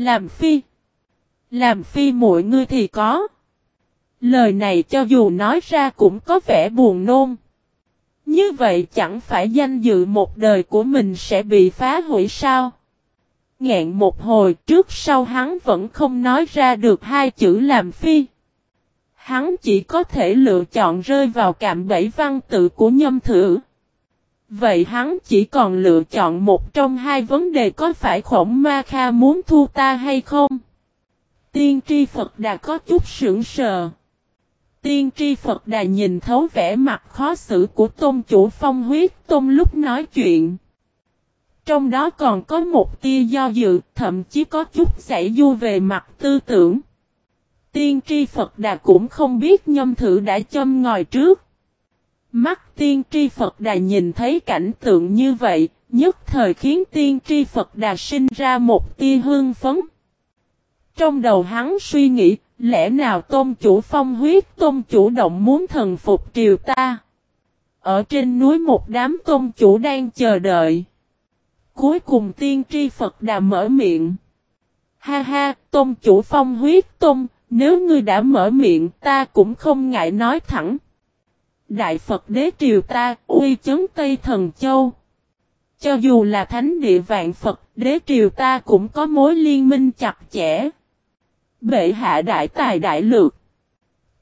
Làm phi. Làm phi muội ngươi thì có. Lời này cho dù nói ra cũng có vẻ buồn nôn. Như vậy chẳng phải danh dự một đời của mình sẽ bị phá hủy sao? Ngẹn một hồi trước sau hắn vẫn không nói ra được hai chữ làm phi. Hắn chỉ có thể lựa chọn rơi vào cạm bẫy văn tự của nhâm thử. Vậy hắn chỉ còn lựa chọn một trong hai vấn đề có phải khổng ma kha muốn thu ta hay không? Tiên tri Phật đã có chút sững sờ. Tiên tri Phật Đà nhìn thấu vẻ mặt khó xử của tôn chủ phong huyết tôn lúc nói chuyện. Trong đó còn có một tia do dự, thậm chí có chút giải du về mặt tư tưởng. Tiên tri Phật Đà cũng không biết nhâm thử đã châm ngòi trước. Mắt tiên tri Phật Đà nhìn thấy cảnh tượng như vậy, nhất thời khiến tiên tri Phật Đà sinh ra một tia hương phấn. Trong đầu hắn suy nghĩ, Lẽ nào tôn chủ phong huyết tôn chủ động muốn thần phục triều ta? Ở trên núi một đám tôn chủ đang chờ đợi. Cuối cùng tiên tri Phật đà mở miệng. Ha ha, tôn chủ phong huyết tôn, nếu ngươi đã mở miệng ta cũng không ngại nói thẳng. Đại Phật đế triều ta, uy chấn Tây Thần Châu. Cho dù là thánh địa vạn Phật, đế triều ta cũng có mối liên minh chặt chẽ. Bệ hạ đại tài đại lược.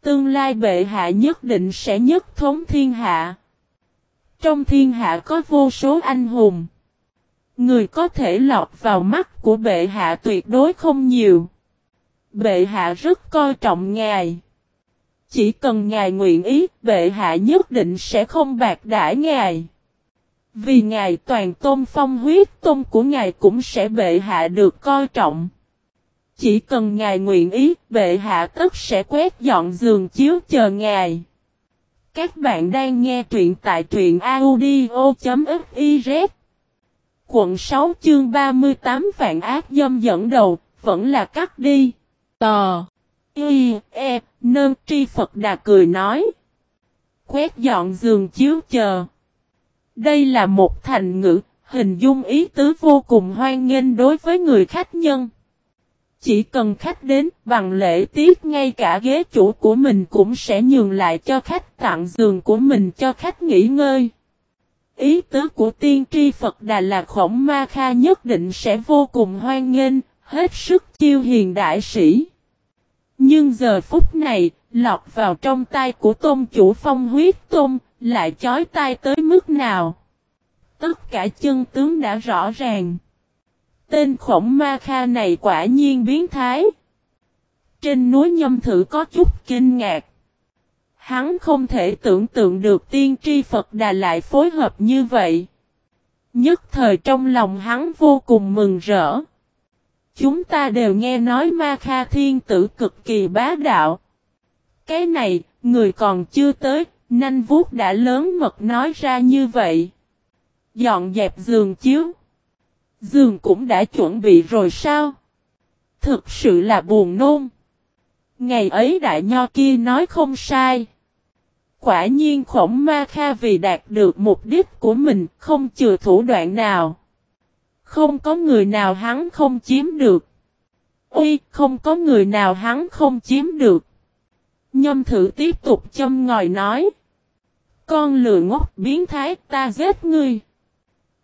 Tương lai bệ hạ nhất định sẽ nhất thống thiên hạ. Trong thiên hạ có vô số anh hùng. Người có thể lọt vào mắt của bệ hạ tuyệt đối không nhiều. Bệ hạ rất coi trọng ngài. Chỉ cần ngài nguyện ý, bệ hạ nhất định sẽ không bạc đãi ngài. Vì ngài toàn tôn phong huyết tôn của ngài cũng sẽ bệ hạ được coi trọng. Chỉ cần ngài nguyện ý, bệ hạ tất sẽ quét dọn giường chiếu chờ ngài. Các bạn đang nghe truyện tại truyện audio.fiz Quận 6 chương 38 vạn ác dâm dẫn đầu, vẫn là cắt đi. Tò. Y, E, Nơn Tri Phật Đà cười nói. Quét dọn giường chiếu chờ. Đây là một thành ngữ, hình dung ý tứ vô cùng hoan nghênh đối với người khách nhân. Chỉ cần khách đến bằng lễ tiết ngay cả ghế chủ của mình cũng sẽ nhường lại cho khách tặng giường của mình cho khách nghỉ ngơi. Ý tứ của tiên tri Phật Đà là khổng ma kha nhất định sẽ vô cùng hoan nghênh, hết sức chiêu hiền đại sĩ. Nhưng giờ phút này, lọt vào trong tay của tôn chủ phong huyết tôn, lại chói tai tới mức nào? Tất cả chân tướng đã rõ ràng. Tên khổng ma kha này quả nhiên biến thái. Trên núi nhâm thử có chút kinh ngạc. Hắn không thể tưởng tượng được tiên tri Phật Đà lại phối hợp như vậy. Nhất thời trong lòng hắn vô cùng mừng rỡ. Chúng ta đều nghe nói ma kha thiên tử cực kỳ bá đạo. Cái này, người còn chưa tới, nanh vuốt đã lớn mật nói ra như vậy. Dọn dẹp giường chiếu. Giường cũng đã chuẩn bị rồi sao? Thực sự là buồn nôn. Ngày ấy đại nho kia nói không sai. Quả nhiên khổng ma kha vì đạt được mục đích của mình không chừa thủ đoạn nào. Không có người nào hắn không chiếm được. Ôi, không có người nào hắn không chiếm được. Nhâm thử tiếp tục châm ngòi nói. Con lừa ngốc biến thái ta giết ngươi.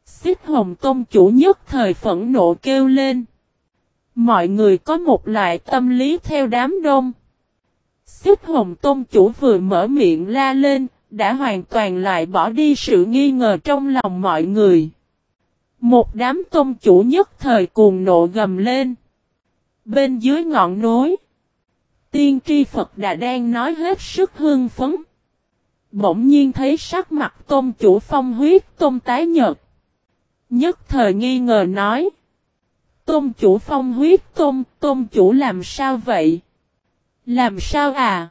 Xích hồng tôn chủ nhất thời phẫn nộ kêu lên. Mọi người có một loại tâm lý theo đám đông. Xích hồng tôn chủ vừa mở miệng la lên, đã hoàn toàn lại bỏ đi sự nghi ngờ trong lòng mọi người. Một đám tôn chủ nhất thời cuồng nộ gầm lên. Bên dưới ngọn núi, tiên tri Phật đã đang nói hết sức hương phấn. Bỗng nhiên thấy sắc mặt tôn chủ phong huyết tôn tái nhợt. Nhất thời nghi ngờ nói. Tôn chủ phong huyết tôn, tôn chủ làm sao vậy? Làm sao à?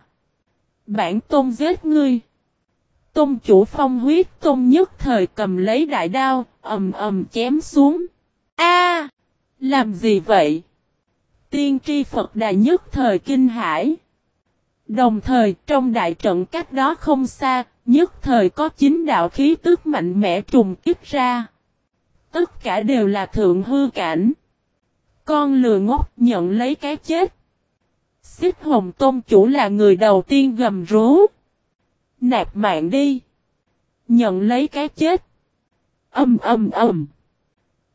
Bản tôn giết ngươi. Tôn chủ phong huyết tôn nhất thời cầm lấy đại đao, ầm ầm chém xuống. A, Làm gì vậy? Tiên tri Phật Đà nhất thời kinh hải. Đồng thời trong đại trận cách đó không xa, nhất thời có chính đạo khí tức mạnh mẽ trùng kích ra tất cả đều là thượng hư cảnh. Con lừa ngốc nhận lấy cái chết. Xích hồng tôn chủ là người đầu tiên gầm rú. Nạp mạng đi. Nhận lấy cái chết. Âm âm âm.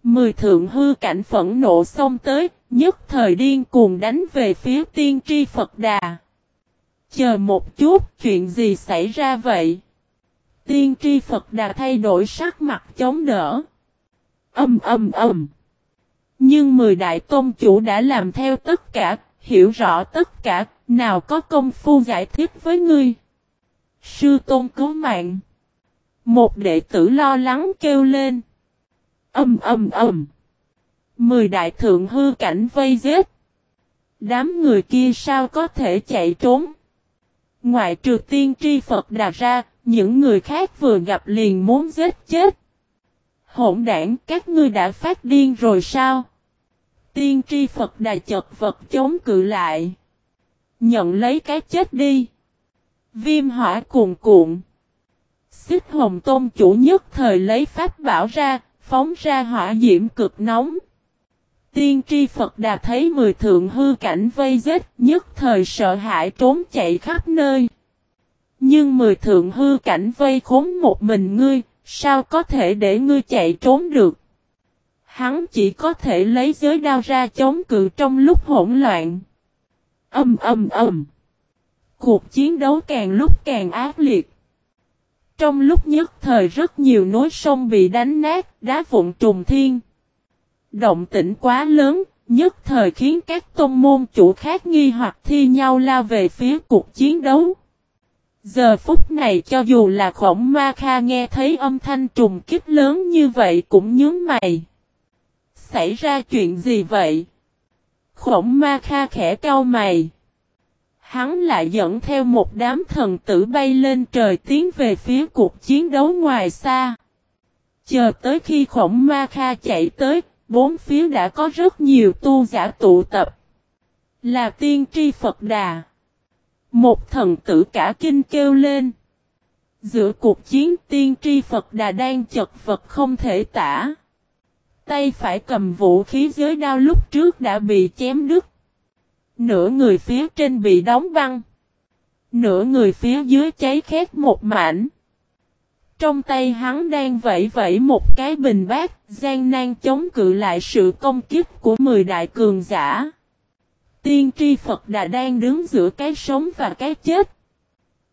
Mười thượng hư cảnh phẫn nộ xông tới, nhất thời điên cuồng đánh về phía tiên tri Phật Đà. Chờ một chút, chuyện gì xảy ra vậy? Tiên tri Phật Đà thay đổi sắc mặt chống đỡ. Âm âm âm. Nhưng mười đại tôn chủ đã làm theo tất cả, hiểu rõ tất cả, nào có công phu giải thích với ngươi. Sư tôn cứu mạng. Một đệ tử lo lắng kêu lên. Âm âm âm. Mười đại thượng hư cảnh vây giết. Đám người kia sao có thể chạy trốn. Ngoại trừ tiên tri Phật đà ra, những người khác vừa gặp liền muốn giết chết. Hỗn đảng các ngươi đã phát điên rồi sao? Tiên tri Phật đà chật vật chống cự lại. Nhận lấy cái chết đi. Viêm hỏa cuồn cuộn. Xích hồng tôn chủ nhất thời lấy pháp bảo ra, phóng ra hỏa diễm cực nóng. Tiên tri Phật Đà thấy mười thượng hư cảnh vây giết, nhất thời sợ hãi trốn chạy khắp nơi. Nhưng mười thượng hư cảnh vây khốn một mình ngươi, sao có thể để ngươi chạy trốn được? Hắn chỉ có thể lấy giới đao ra chống cự trong lúc hỗn loạn. Âm âm âm. Cuộc chiến đấu càng lúc càng ác liệt. Trong lúc nhất thời rất nhiều núi sông bị đánh nát, đá vụn trùng thiên. Động tĩnh quá lớn, nhất thời khiến các tôn môn chủ khác nghi hoặc thi nhau lao về phía cuộc chiến đấu. Giờ phút này cho dù là khổng ma kha nghe thấy âm thanh trùng kích lớn như vậy cũng nhướng mày. Xảy ra chuyện gì vậy? Khổng ma kha khẽ cau mày. Hắn lại dẫn theo một đám thần tử bay lên trời tiến về phía cuộc chiến đấu ngoài xa. Chờ tới khi khổng ma kha chạy tới, bốn phía đã có rất nhiều tu giả tụ tập. Là tiên tri Phật Đà. Một thần tử cả kinh kêu lên. Giữa cuộc chiến tiên tri Phật Đà đang chật vật không thể tả. Tay phải cầm vũ khí giới đao lúc trước đã bị chém đứt. Nửa người phía trên bị đóng băng. Nửa người phía dưới cháy khét một mảnh. Trong tay hắn đang vẫy vẫy một cái bình bát, gian nan chống cự lại sự công kích của 10 đại cường giả. Tiên tri Phật Đà đang đứng giữa cái sống và cái chết.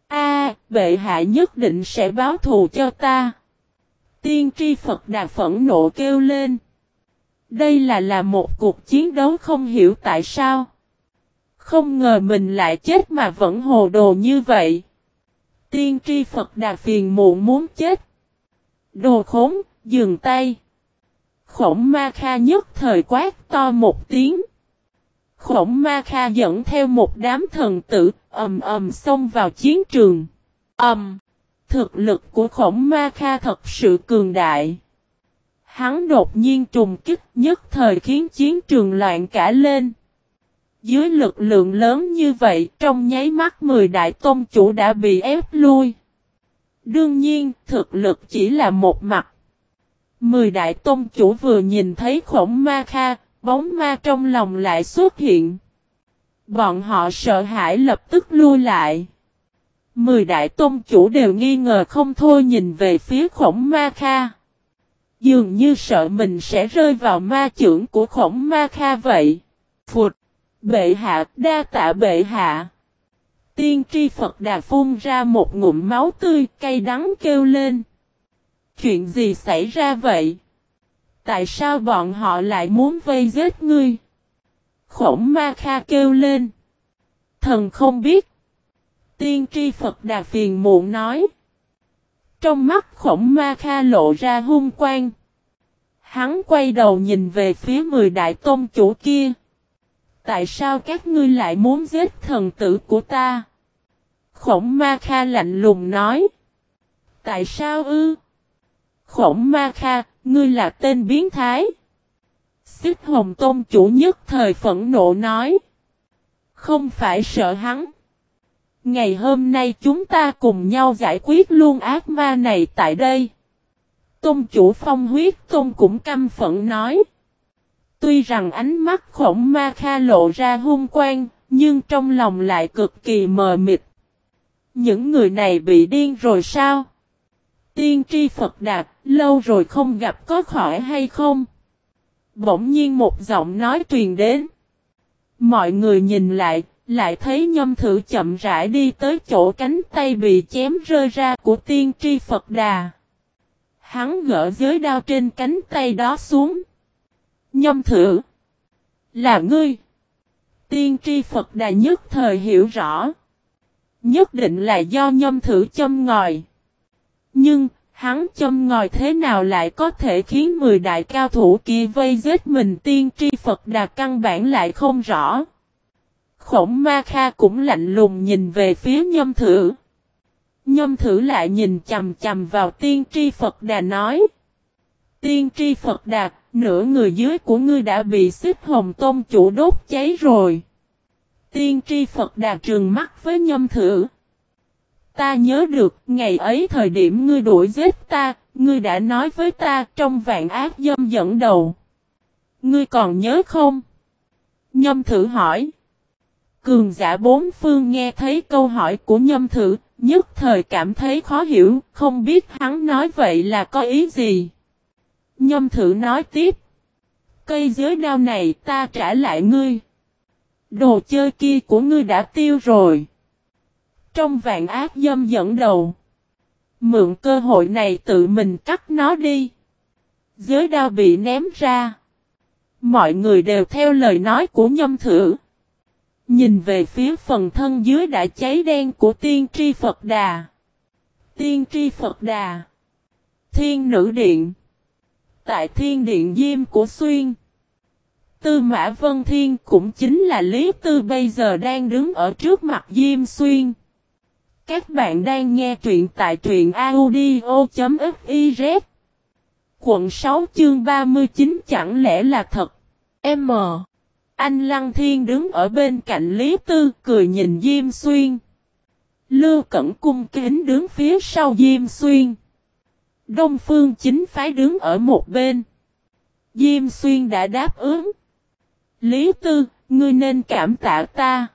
A, bệ hạ nhất định sẽ báo thù cho ta. Tiên tri Phật Đà phẫn nộ kêu lên. Đây là là một cuộc chiến đấu không hiểu tại sao. Không ngờ mình lại chết mà vẫn hồ đồ như vậy. Tiên tri Phật Đà phiền muộn muốn chết. Đồ khốn, dừng tay. Khổng ma kha nhất thời quát to một tiếng. Khổng ma kha dẫn theo một đám thần tử, ầm ầm xông vào chiến trường. Ầm! thực lực của khổng ma kha thật sự cường đại. Hắn đột nhiên trùng kích nhất thời khiến chiến trường loạn cả lên. Dưới lực lượng lớn như vậy, trong nháy mắt 10 đại tôn chủ đã bị ép lui. Đương nhiên, thực lực chỉ là một mặt. Mười đại tôn chủ vừa nhìn thấy khổng ma kha, bóng ma trong lòng lại xuất hiện. Bọn họ sợ hãi lập tức lui lại. Mười đại tôn chủ đều nghi ngờ không thôi nhìn về phía khổng ma kha. Dường như sợ mình sẽ rơi vào ma trưởng của khổng ma kha vậy. Phụt! Bệ hạ, đa tạ bệ hạ. Tiên tri Phật Đà phun ra một ngụm máu tươi, cay đắng kêu lên. Chuyện gì xảy ra vậy? Tại sao bọn họ lại muốn vây giết ngươi? Khổng ma kha kêu lên. Thần không biết. Tiên tri Phật Đà phiền muộn nói. Trong mắt khổng ma kha lộ ra hung quang. Hắn quay đầu nhìn về phía mười đại tôn chủ kia. Tại sao các ngươi lại muốn giết thần tử của ta? Khổng ma kha lạnh lùng nói. Tại sao ư? Khổng ma kha, ngươi là tên biến thái. Xích hồng tôn chủ nhất thời phẫn nộ nói. Không phải sợ hắn. Ngày hôm nay chúng ta cùng nhau giải quyết luôn ác ma này tại đây. Tôn chủ phong huyết tôn cũng căm phẫn nói. Tuy rằng ánh mắt khổng ma kha lộ ra hung quang, nhưng trong lòng lại cực kỳ mờ mịt. Những người này bị điên rồi sao? Tiên tri Phật Đạt, lâu rồi không gặp có khỏi hay không? Bỗng nhiên một giọng nói truyền đến. Mọi người nhìn lại, lại thấy nhâm thử chậm rãi đi tới chỗ cánh tay bị chém rơi ra của tiên tri Phật Đà. Hắn gỡ giới đao trên cánh tay đó xuống. Nhâm thử. Là ngươi. Tiên tri Phật Đà nhất thời hiểu rõ. Nhất định là do nhâm thử châm ngòi. Nhưng, hắn châm ngòi thế nào lại có thể khiến 10 đại cao thủ kia vây giết mình tiên tri Phật Đà căn bản lại không rõ. Khổng Ma Kha cũng lạnh lùng nhìn về phía nhâm thử. Nhâm thử lại nhìn chầm chầm vào tiên tri Phật Đà nói. Tiên tri Phật đạt nửa người dưới của ngươi đã bị xích hồng tôn chủ đốt cháy rồi. Tiên tri Phật đạt trừng mắt với nhâm thử. Ta nhớ được, ngày ấy thời điểm ngươi đuổi giết ta, ngươi đã nói với ta trong vạn ác dâm dẫn đầu. Ngươi còn nhớ không? Nhâm thử hỏi. Cường giả bốn phương nghe thấy câu hỏi của nhâm thử, nhất thời cảm thấy khó hiểu, không biết hắn nói vậy là có ý gì. Nhâm thử nói tiếp. Cây giới đao này ta trả lại ngươi. Đồ chơi kia của ngươi đã tiêu rồi. Trong vạn ác dâm dẫn đầu. Mượn cơ hội này tự mình cắt nó đi. Giới đao bị ném ra. Mọi người đều theo lời nói của nhâm thử. Nhìn về phía phần thân dưới đã cháy đen của tiên tri Phật Đà. Tiên tri Phật Đà. Thiên nữ điện. Tại thiên điện diêm của Xuyên. Tư Mã Vân Thiên cũng chính là Lý Tư bây giờ đang đứng ở trước mặt Diêm Xuyên. Các bạn đang nghe truyện tại truyện audio.fiz Quận 6 chương 39 chẳng lẽ là thật? M. Anh Lăng Thiên đứng ở bên cạnh Lý Tư cười nhìn Diêm Xuyên. Lưu Cẩn cung kính đứng phía sau Diêm Xuyên. Đông Phương chính phái đứng ở một bên. Diêm Xuyên đã đáp ứng. Lý Tư, ngươi nên cảm tạ ta.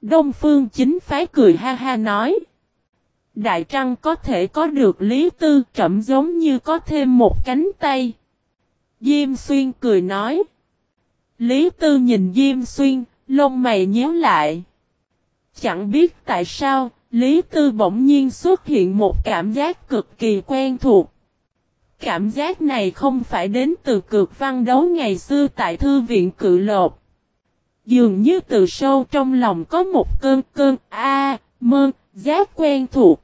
Đông Phương chính phái cười ha ha nói. Đại Trăng có thể có được Lý Tư trậm giống như có thêm một cánh tay. Diêm Xuyên cười nói. Lý Tư nhìn Diêm Xuyên, lông mày nhíu lại. Chẳng biết tại sao, Lý Tư bỗng nhiên xuất hiện một cảm giác cực kỳ quen thuộc. Cảm giác này không phải đến từ cực văn đấu ngày xưa tại thư viện cự lột. Dường như từ sâu trong lòng có một cơn cơn a mơ, giác quen thuộc.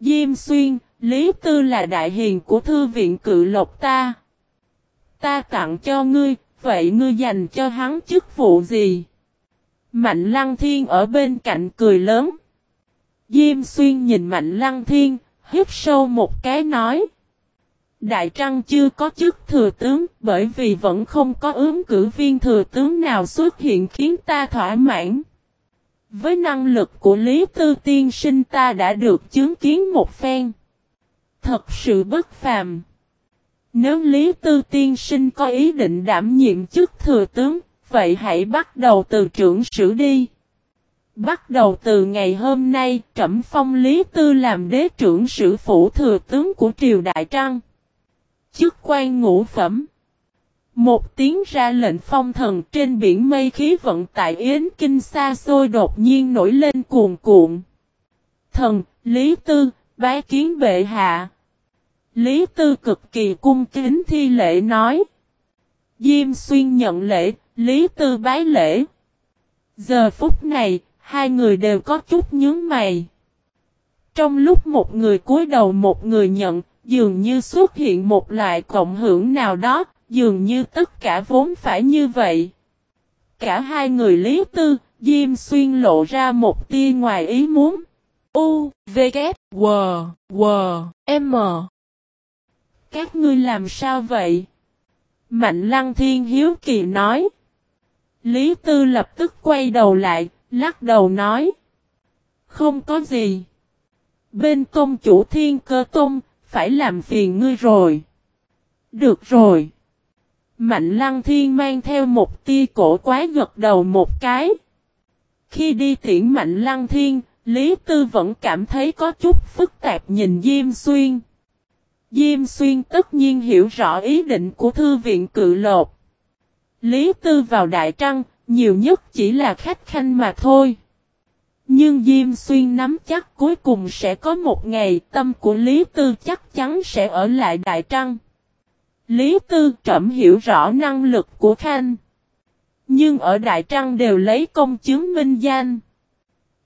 Diêm xuyên, Lý Tư là đại hiền của thư viện cự lộc ta. Ta tặng cho ngươi, vậy ngươi dành cho hắn chức vụ gì? Mạnh Lăng Thiên ở bên cạnh cười lớn. Diêm xuyên nhìn Mạnh Lăng Thiên, hít sâu một cái nói. Đại Trăng chưa có chức thừa tướng bởi vì vẫn không có ứng cử viên thừa tướng nào xuất hiện khiến ta thỏa mãn. Với năng lực của Lý Tư Tiên sinh ta đã được chứng kiến một phen. Thật sự bất phàm. Nếu Lý Tư Tiên sinh có ý định đảm nhiệm chức thừa tướng, vậy hãy bắt đầu từ trưởng sử đi. Bắt đầu từ ngày hôm nay, Trẩm Phong Lý Tư làm đế trưởng sử phủ thừa tướng của Triều Đại Trăng chức quan ngũ phẩm. Một tiếng ra lệnh phong thần trên biển mây khí vận tại Yến Kinh xa xôi đột nhiên nổi lên cuồn cuộn. Thần, Lý Tư, bái kiến bệ hạ. Lý Tư cực kỳ cung kính thi lễ nói. Diêm xuyên nhận lễ, Lý Tư bái lễ. Giờ phút này, hai người đều có chút nhướng mày. Trong lúc một người cúi đầu một người nhận, dường như xuất hiện một loại cộng hưởng nào đó, dường như tất cả vốn phải như vậy. Cả hai người Lý Tư, Diêm Xuyên lộ ra một tia ngoài ý muốn. U, V, K, W, W, M. Các ngươi làm sao vậy? Mạnh Lăng Thiên Hiếu Kỳ nói. Lý Tư lập tức quay đầu lại, lắc đầu nói. Không có gì. Bên công chủ Thiên Cơ Tông, phải làm phiền ngươi rồi. Được rồi. Mạnh lăng thiên mang theo một tia cổ quái gật đầu một cái. Khi đi tiễn mạnh lăng thiên, Lý Tư vẫn cảm thấy có chút phức tạp nhìn Diêm Xuyên. Diêm Xuyên tất nhiên hiểu rõ ý định của thư viện cự lột. Lý Tư vào Đại Trăng, nhiều nhất chỉ là khách khanh mà thôi. Nhưng Diêm Xuyên nắm chắc cuối cùng sẽ có một ngày tâm của Lý Tư chắc chắn sẽ ở lại Đại Trăng. Lý Tư trẩm hiểu rõ năng lực của Khanh. Nhưng ở Đại Trăng đều lấy công chứng minh danh.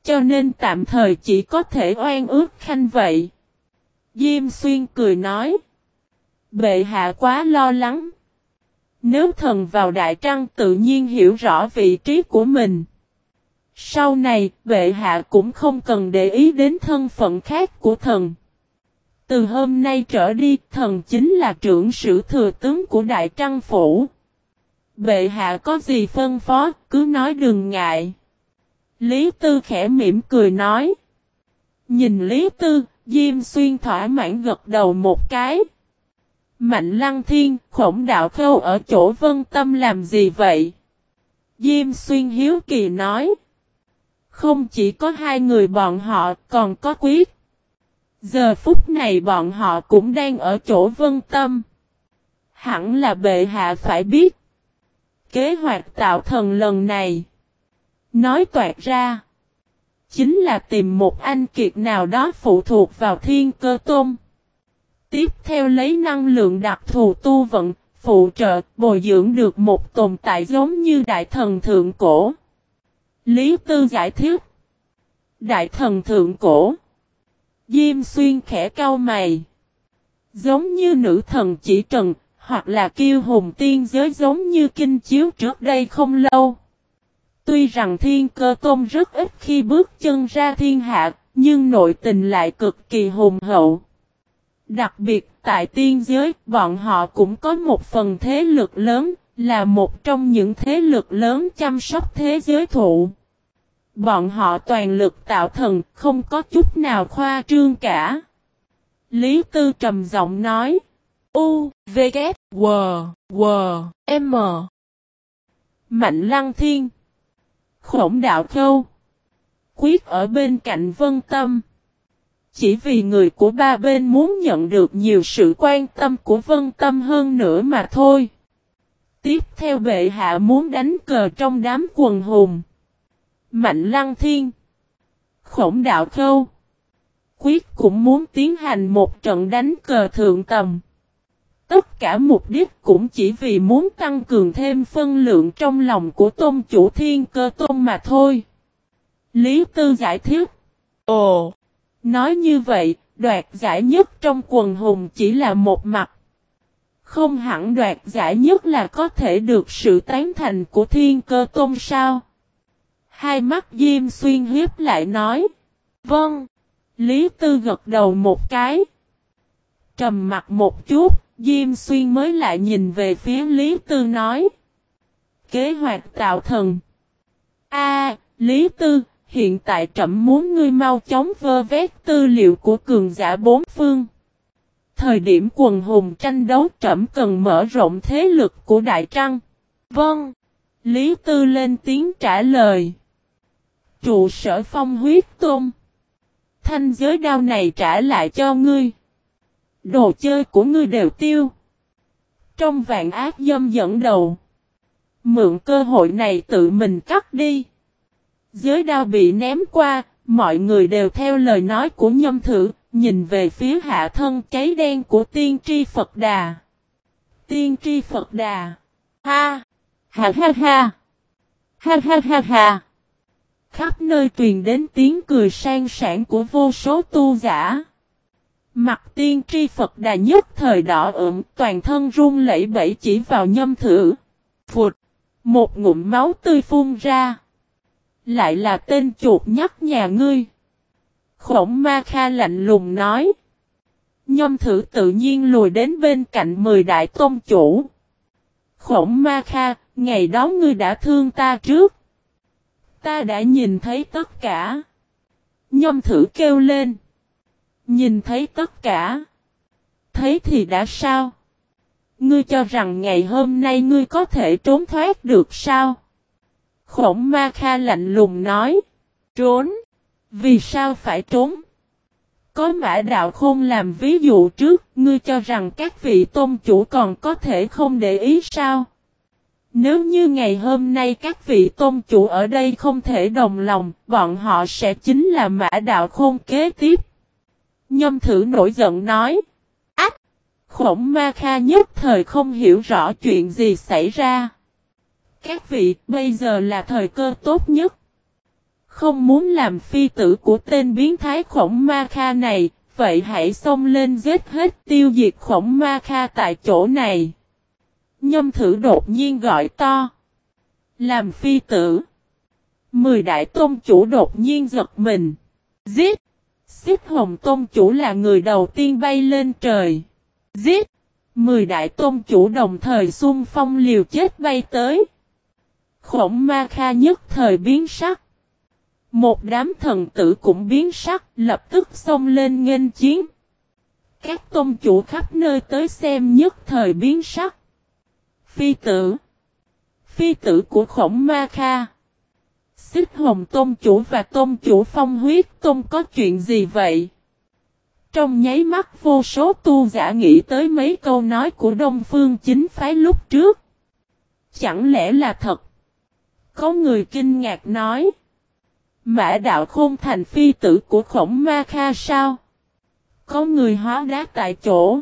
Cho nên tạm thời chỉ có thể oan ước Khanh vậy. Diêm Xuyên cười nói. Bệ hạ quá lo lắng. Nếu thần vào Đại Trăng tự nhiên hiểu rõ vị trí của mình. Sau này, bệ hạ cũng không cần để ý đến thân phận khác của thần. Từ hôm nay trở đi, thần chính là trưởng sử thừa tướng của Đại Trăng Phủ. Bệ hạ có gì phân phó, cứ nói đừng ngại. Lý Tư khẽ mỉm cười nói. Nhìn Lý Tư, Diêm Xuyên thỏa mãn gật đầu một cái. Mạnh Lăng Thiên, khổng đạo khâu ở chỗ vân tâm làm gì vậy? Diêm Xuyên Hiếu Kỳ nói. Không chỉ có hai người bọn họ, còn có quyết. Giờ phút này bọn họ cũng đang ở chỗ vân tâm. Hẳn là bệ hạ phải biết. Kế hoạch tạo thần lần này. Nói toạt ra. Chính là tìm một anh kiệt nào đó phụ thuộc vào thiên cơ Tôm. Tiếp theo lấy năng lượng đặc thù tu vận, phụ trợ, bồi dưỡng được một tồn tại giống như đại thần thượng cổ. Lý Tư giải thích. Đại thần thượng cổ. Diêm xuyên khẽ cau mày. Giống như nữ thần chỉ trần, hoặc là kiêu hùng tiên giới giống như kinh chiếu trước đây không lâu. Tuy rằng thiên cơ tôn rất ít khi bước chân ra thiên hạ, nhưng nội tình lại cực kỳ hùng hậu. Đặc biệt tại tiên giới, bọn họ cũng có một phần thế lực lớn, là một trong những thế lực lớn chăm sóc thế giới thụ. Bọn họ toàn lực tạo thần, không có chút nào khoa trương cả. Lý Tư trầm giọng nói. U, V, K, W, W, M. Mạnh Lăng Thiên. Khổng Đạo Khâu. Quyết ở bên cạnh Vân Tâm. Chỉ vì người của ba bên muốn nhận được nhiều sự quan tâm của Vân Tâm hơn nữa mà thôi. Tiếp theo bệ hạ muốn đánh cờ trong đám quần hùng. Mạnh Lăng Thiên. Khổng Đạo Khâu. Quyết cũng muốn tiến hành một trận đánh cờ thượng tầm. Tất cả mục đích cũng chỉ vì muốn tăng cường thêm phân lượng trong lòng của tôn chủ thiên cơ tôn mà thôi. Lý Tư giải thích. Ồ! Nói như vậy, đoạt giải nhất trong quần hùng chỉ là một mặt. Không hẳn đoạt giải nhất là có thể được sự tán thành của thiên cơ tôn sao. Hai mắt Diêm Xuyên hiếp lại nói. Vâng. Lý Tư gật đầu một cái. Trầm mặt một chút, Diêm Xuyên mới lại nhìn về phía Lý Tư nói. Kế hoạch tạo thần. A, Lý Tư, hiện tại trẫm muốn ngươi mau chóng vơ vét tư liệu của cường giả bốn phương. Thời điểm quần hùng tranh đấu trẫm cần mở rộng thế lực của Đại Trăng. Vâng. Lý Tư lên tiếng trả lời. Trụ sở phong huyết tôm. Thanh giới đao này trả lại cho ngươi. Đồ chơi của ngươi đều tiêu. Trong vạn ác dâm dẫn đầu. Mượn cơ hội này tự mình cắt đi. Giới đao bị ném qua, mọi người đều theo lời nói của nhâm thử, nhìn về phía hạ thân cháy đen của tiên tri Phật Đà. Tiên tri Phật Đà. Ha! Ha ha ha! Ha ha ha ha! Khắp nơi truyền đến tiếng cười sang sản của vô số tu giả. Mặt tiên tri Phật Đà nhất thời đỏ ửng toàn thân run lẩy bẩy chỉ vào nhâm thử. Phụt! Một ngụm máu tươi phun ra. Lại là tên chuột nhắc nhà ngươi. Khổng ma kha lạnh lùng nói. Nhâm thử tự nhiên lùi đến bên cạnh mười đại tôn chủ. Khổng ma kha, ngày đó ngươi đã thương ta trước. Ta đã nhìn thấy tất cả. Nhâm thử kêu lên. Nhìn thấy tất cả. Thấy thì đã sao? ngươi cho rằng ngày hôm nay ngươi có thể trốn thoát được sao? Khổng Ma Kha lạnh lùng nói. Trốn? Vì sao phải trốn? Có mã đạo khôn làm ví dụ trước, ngươi cho rằng các vị tôn chủ còn có thể không để ý sao? Nếu như ngày hôm nay các vị tôn chủ ở đây không thể đồng lòng, bọn họ sẽ chính là mã đạo khôn kế tiếp. Nhâm thử nổi giận nói. Ách! Khổng ma kha nhất thời không hiểu rõ chuyện gì xảy ra. Các vị, bây giờ là thời cơ tốt nhất. Không muốn làm phi tử của tên biến thái khổng ma kha này, vậy hãy xông lên giết hết tiêu diệt khổng ma kha tại chỗ này. Nhâm thử đột nhiên gọi to. Làm phi tử. Mười đại tôn chủ đột nhiên giật mình. Giết! Xích hồng tôn chủ là người đầu tiên bay lên trời. Giết! Mười đại tôn chủ đồng thời xung phong liều chết bay tới. Khổng ma kha nhất thời biến sắc. Một đám thần tử cũng biến sắc, lập tức xông lên nghênh chiến. Các tôn chủ khắp nơi tới xem nhất thời biến sắc. Phi tử Phi tử của khổng ma kha Xích hồng tôn chủ và tôn chủ phong huyết tôn có chuyện gì vậy? Trong nháy mắt vô số tu giả nghĩ tới mấy câu nói của Đông Phương chính phái lúc trước. Chẳng lẽ là thật? Có người kinh ngạc nói. Mã đạo khôn thành phi tử của khổng ma kha sao? Có người hóa đá tại chỗ.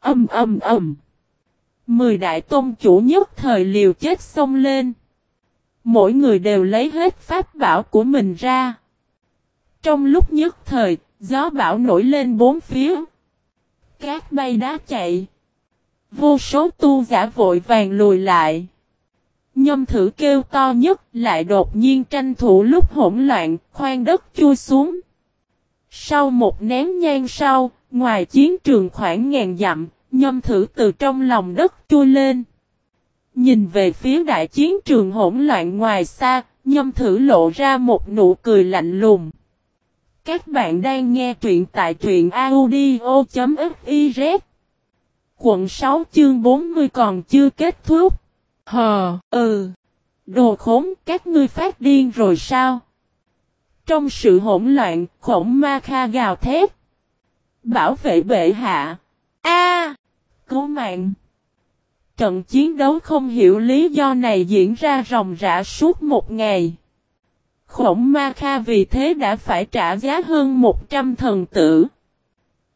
Âm âm âm. Mười đại tôn chủ nhất thời liều chết xông lên. Mỗi người đều lấy hết pháp bảo của mình ra. Trong lúc nhất thời, gió bão nổi lên bốn phía. Cát bay đá chạy. Vô số tu giả vội vàng lùi lại. Nhâm thử kêu to nhất lại đột nhiên tranh thủ lúc hỗn loạn, khoan đất chui xuống. Sau một nén nhang sau, ngoài chiến trường khoảng ngàn dặm, nhâm thử từ trong lòng đất chui lên. Nhìn về phía đại chiến trường hỗn loạn ngoài xa, nhâm thử lộ ra một nụ cười lạnh lùng. Các bạn đang nghe truyện tại truyện audio.fif Quận 6 chương 40 còn chưa kết thúc. Hờ, ừ. Đồ khốn, các ngươi phát điên rồi sao? Trong sự hỗn loạn, khổng ma kha gào thét. Bảo vệ bệ hạ. A, Cứu mạng. Trận chiến đấu không hiểu lý do này diễn ra ròng rã suốt một ngày. Khổng Ma Kha vì thế đã phải trả giá hơn 100 thần tử.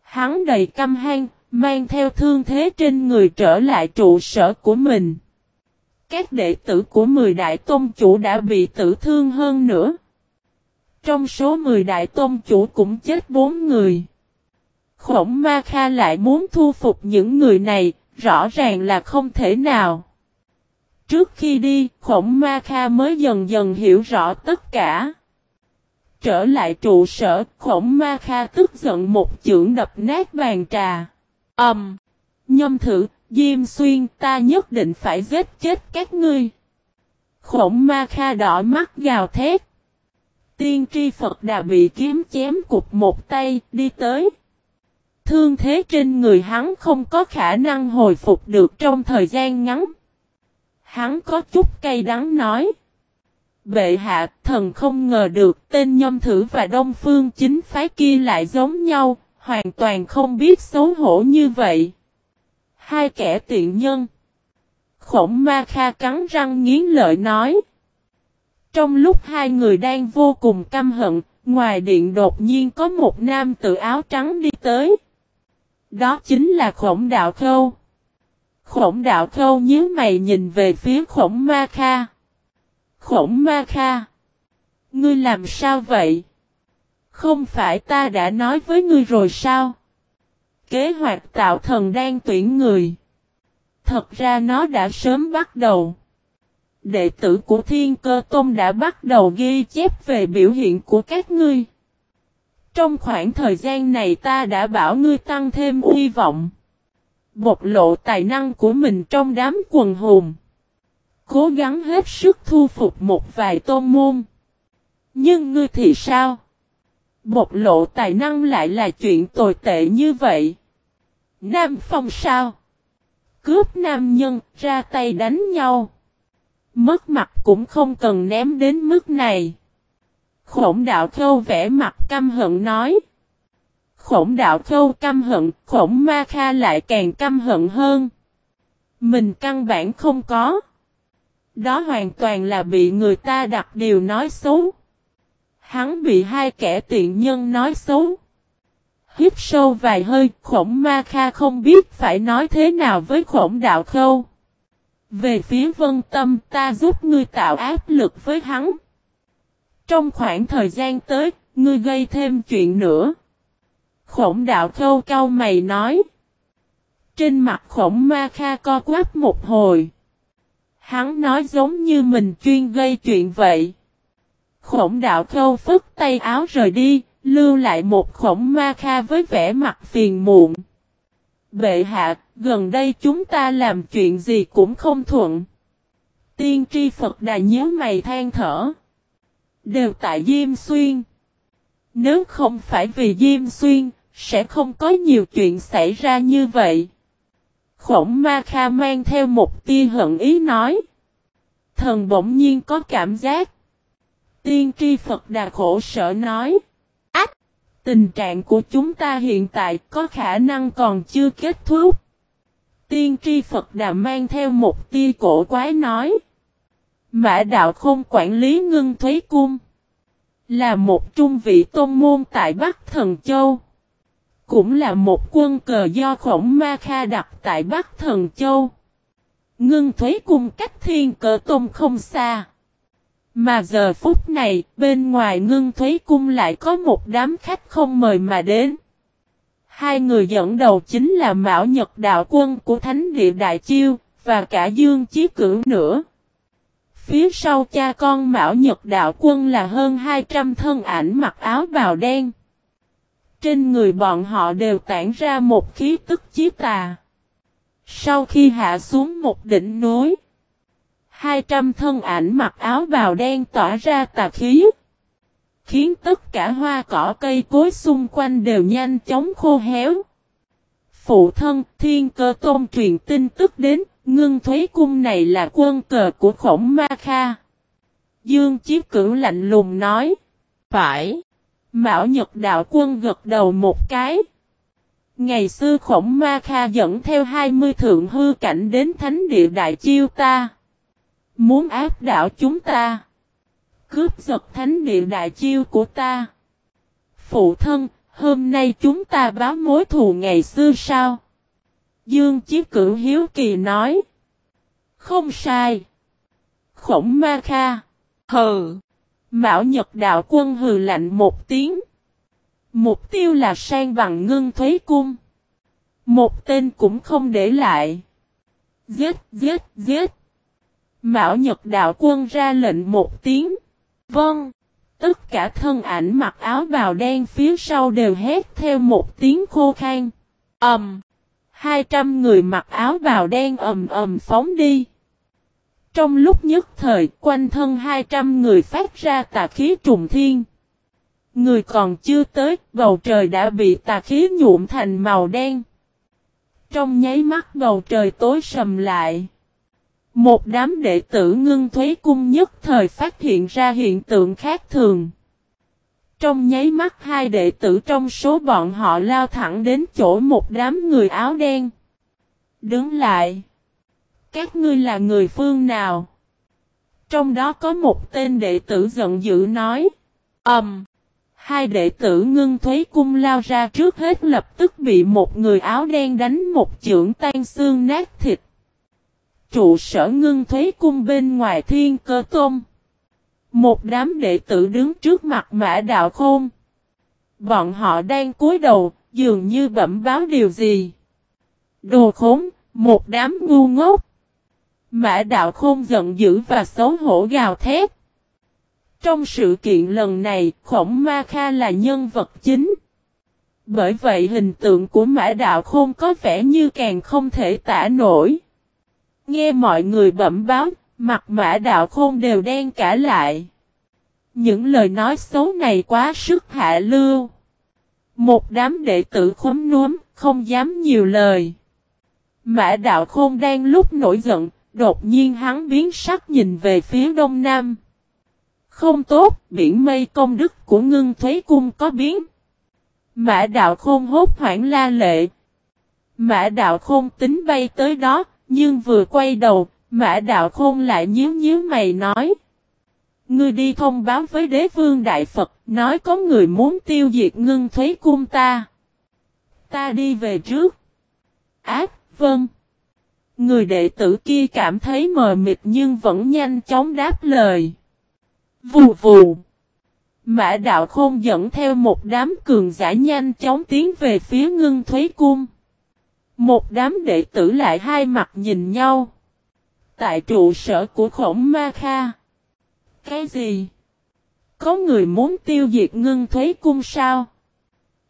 Hắn đầy căm hang, mang theo thương thế trên người trở lại trụ sở của mình. Các đệ tử của 10 đại tôn chủ đã bị tử thương hơn nữa. Trong số 10 đại tôn chủ cũng chết 4 người. Khổng Ma Kha lại muốn thu phục những người này, rõ ràng là không thể nào. Trước khi đi, khổng ma kha mới dần dần hiểu rõ tất cả. Trở lại trụ sở, khổng ma kha tức giận một chưởng đập nát bàn trà. ầm Um, nhâm thử, Diêm Xuyên ta nhất định phải giết chết các ngươi. Khổng ma kha đỏ mắt gào thét. Tiên tri Phật đã bị kiếm chém cục một tay, đi tới. Thương thế trên người hắn không có khả năng hồi phục được trong thời gian ngắn. Hắn có chút cay đắng nói. Bệ hạ, thần không ngờ được tên nhâm thử và đông phương chính phái kia lại giống nhau, hoàn toàn không biết xấu hổ như vậy. Hai kẻ tiện nhân. Khổng ma kha cắn răng nghiến lợi nói. Trong lúc hai người đang vô cùng căm hận, ngoài điện đột nhiên có một nam tự áo trắng đi tới. Đó chính là khổng đạo khâu. Khổng đạo khâu nhớ mày nhìn về phía khổng ma kha. Khổng ma kha. Ngươi làm sao vậy? Không phải ta đã nói với ngươi rồi sao? Kế hoạch tạo thần đang tuyển người. Thật ra nó đã sớm bắt đầu. Đệ tử của Thiên Cơ Tôn đã bắt đầu ghi chép về biểu hiện của các ngươi. Trong khoảng thời gian này ta đã bảo ngươi tăng thêm uy vọng. Bộc lộ tài năng của mình trong đám quần hùng. Cố gắng hết sức thu phục một vài tôn môn. Nhưng ngươi thì sao? Bộc lộ tài năng lại là chuyện tồi tệ như vậy. Nam Phong sao? Cướp nam nhân, ra tay đánh nhau. Mất mặt cũng không cần ném đến mức này. Khổng đạo khâu vẽ mặt căm hận nói. Khổng đạo khâu căm hận, khổng ma kha lại càng căm hận hơn. Mình căn bản không có. Đó hoàn toàn là bị người ta đặt điều nói xấu. Hắn bị hai kẻ tiện nhân nói xấu. Hít sâu vài hơi, khổng ma kha không biết phải nói thế nào với khổng đạo khâu. Về phía vân tâm ta giúp ngươi tạo áp lực với hắn. Trong khoảng thời gian tới, ngươi gây thêm chuyện nữa. Khổng đạo khâu cao mày nói. Trên mặt khổng ma kha co quắp một hồi. Hắn nói giống như mình chuyên gây chuyện vậy. Khổng đạo khâu phức tay áo rời đi, lưu lại một khổng ma kha với vẻ mặt phiền muộn. Bệ hạ, gần đây chúng ta làm chuyện gì cũng không thuận. Tiên tri Phật đà nhớ mày than thở. Đều tại Diêm Xuyên. Nếu không phải vì Diêm Xuyên, sẽ không có nhiều chuyện xảy ra như vậy. Khổng Ma Kha mang theo một tia hận ý nói. Thần bỗng nhiên có cảm giác. Tiên tri Phật Đà khổ sở nói. Tình trạng của chúng ta hiện tại có khả năng còn chưa kết thúc. Tiên tri Phật Đà mang theo một tia cổ quái nói. Mã đạo không quản lý ngưng thuế cung. Là một trung vị tôn môn tại Bắc Thần Châu. Cũng là một quân cờ do khổng ma kha đặt tại Bắc Thần Châu. Ngưng thuế cung cách thiên cờ tôn không xa. Mà giờ phút này, bên ngoài ngưng thuế cung lại có một đám khách không mời mà đến. Hai người dẫn đầu chính là Mão Nhật Đạo Quân của Thánh Địa Đại Chiêu, và cả Dương Chí Cửu nữa. Phía sau cha con Mão Nhật Đạo Quân là hơn 200 thân ảnh mặc áo bào đen. Trên người bọn họ đều tản ra một khí tức chí tà. Sau khi hạ xuống một đỉnh núi, 200 thân ảnh mặc áo bào đen tỏa ra tà khí. Khiến tất cả hoa cỏ cây cối xung quanh đều nhanh chóng khô héo. Phụ thân thiên cơ tôn truyền tin tức đến, ngưng thuế cung này là quân cờ của khổng ma kha. Dương Chiếc Cửu lạnh lùng nói. Phải. Mão Nhật Đạo Quân gật đầu một cái. Ngày xưa khổng ma kha dẫn theo 20 thượng hư cảnh đến thánh địa đại chiêu ta. Muốn áp đảo chúng ta. Cướp giật thánh địa đại chiêu của ta. Phụ thân, hôm nay chúng ta báo mối thù ngày xưa sao? Dương Chí Cửu Hiếu Kỳ nói. Không sai. Khổng ma kha. Hừ. Mạo Nhật Đạo Quân hừ lạnh một tiếng. Mục tiêu là sang bằng ngưng thuế cung. Một tên cũng không để lại. Giết, giết, giết. Mão Nhật Đạo Quân ra lệnh một tiếng. Vâng. Tất cả thân ảnh mặc áo bào đen phía sau đều hét theo một tiếng khô khan. Ầm. Um, 200 người mặc áo bào đen ầm ầm phóng đi. Trong lúc nhất thời, quanh thân 200 người phát ra tà khí trùng thiên. Người còn chưa tới, bầu trời đã bị tà khí nhuộm thành màu đen. Trong nháy mắt bầu trời tối sầm lại. Một đám đệ tử ngưng thuế cung nhất thời phát hiện ra hiện tượng khác thường. Trong nháy mắt hai đệ tử trong số bọn họ lao thẳng đến chỗ một đám người áo đen. Đứng lại. Các ngươi là người phương nào? Trong đó có một tên đệ tử giận dữ nói. Ẩm. Um, hai đệ tử ngưng thuế cung lao ra trước hết lập tức bị một người áo đen đánh một chưởng tan xương nát thịt. Trụ sở ngưng thuế cung bên ngoài thiên cơ tôm. Một đám đệ tử đứng trước mặt mã đạo khôn. Bọn họ đang cúi đầu, dường như bẩm báo điều gì. Đồ khốn, một đám ngu ngốc. Mã đạo khôn giận dữ và xấu hổ gào thét. Trong sự kiện lần này, khổng ma kha là nhân vật chính. Bởi vậy hình tượng của mã đạo khôn có vẻ như càng không thể tả nổi. Nghe mọi người bẩm báo, mặt mã đạo khôn đều đen cả lại. Những lời nói xấu này quá sức hạ lưu. Một đám đệ tử khống núm, không dám nhiều lời. Mã đạo khôn đang lúc nổi giận, đột nhiên hắn biến sắc nhìn về phía đông nam. Không tốt, biển mây công đức của ngưng thuế cung có biến. Mã đạo khôn hốt hoảng la lệ. Mã đạo khôn tính bay tới đó, nhưng vừa quay đầu, mã đạo khôn lại nhíu nhíu mày nói. Ngươi đi thông báo với đế vương Đại Phật, nói có người muốn tiêu diệt ngưng thuế cung ta. Ta đi về trước. Ác, vâng. Người đệ tử kia cảm thấy mờ mịt nhưng vẫn nhanh chóng đáp lời. Vù vù. Mã đạo khôn dẫn theo một đám cường giả nhanh chóng tiến về phía ngưng thuế cung. Một đám đệ tử lại hai mặt nhìn nhau. Tại trụ sở của khổng ma kha. Cái gì? Có người muốn tiêu diệt ngưng thuế cung sao?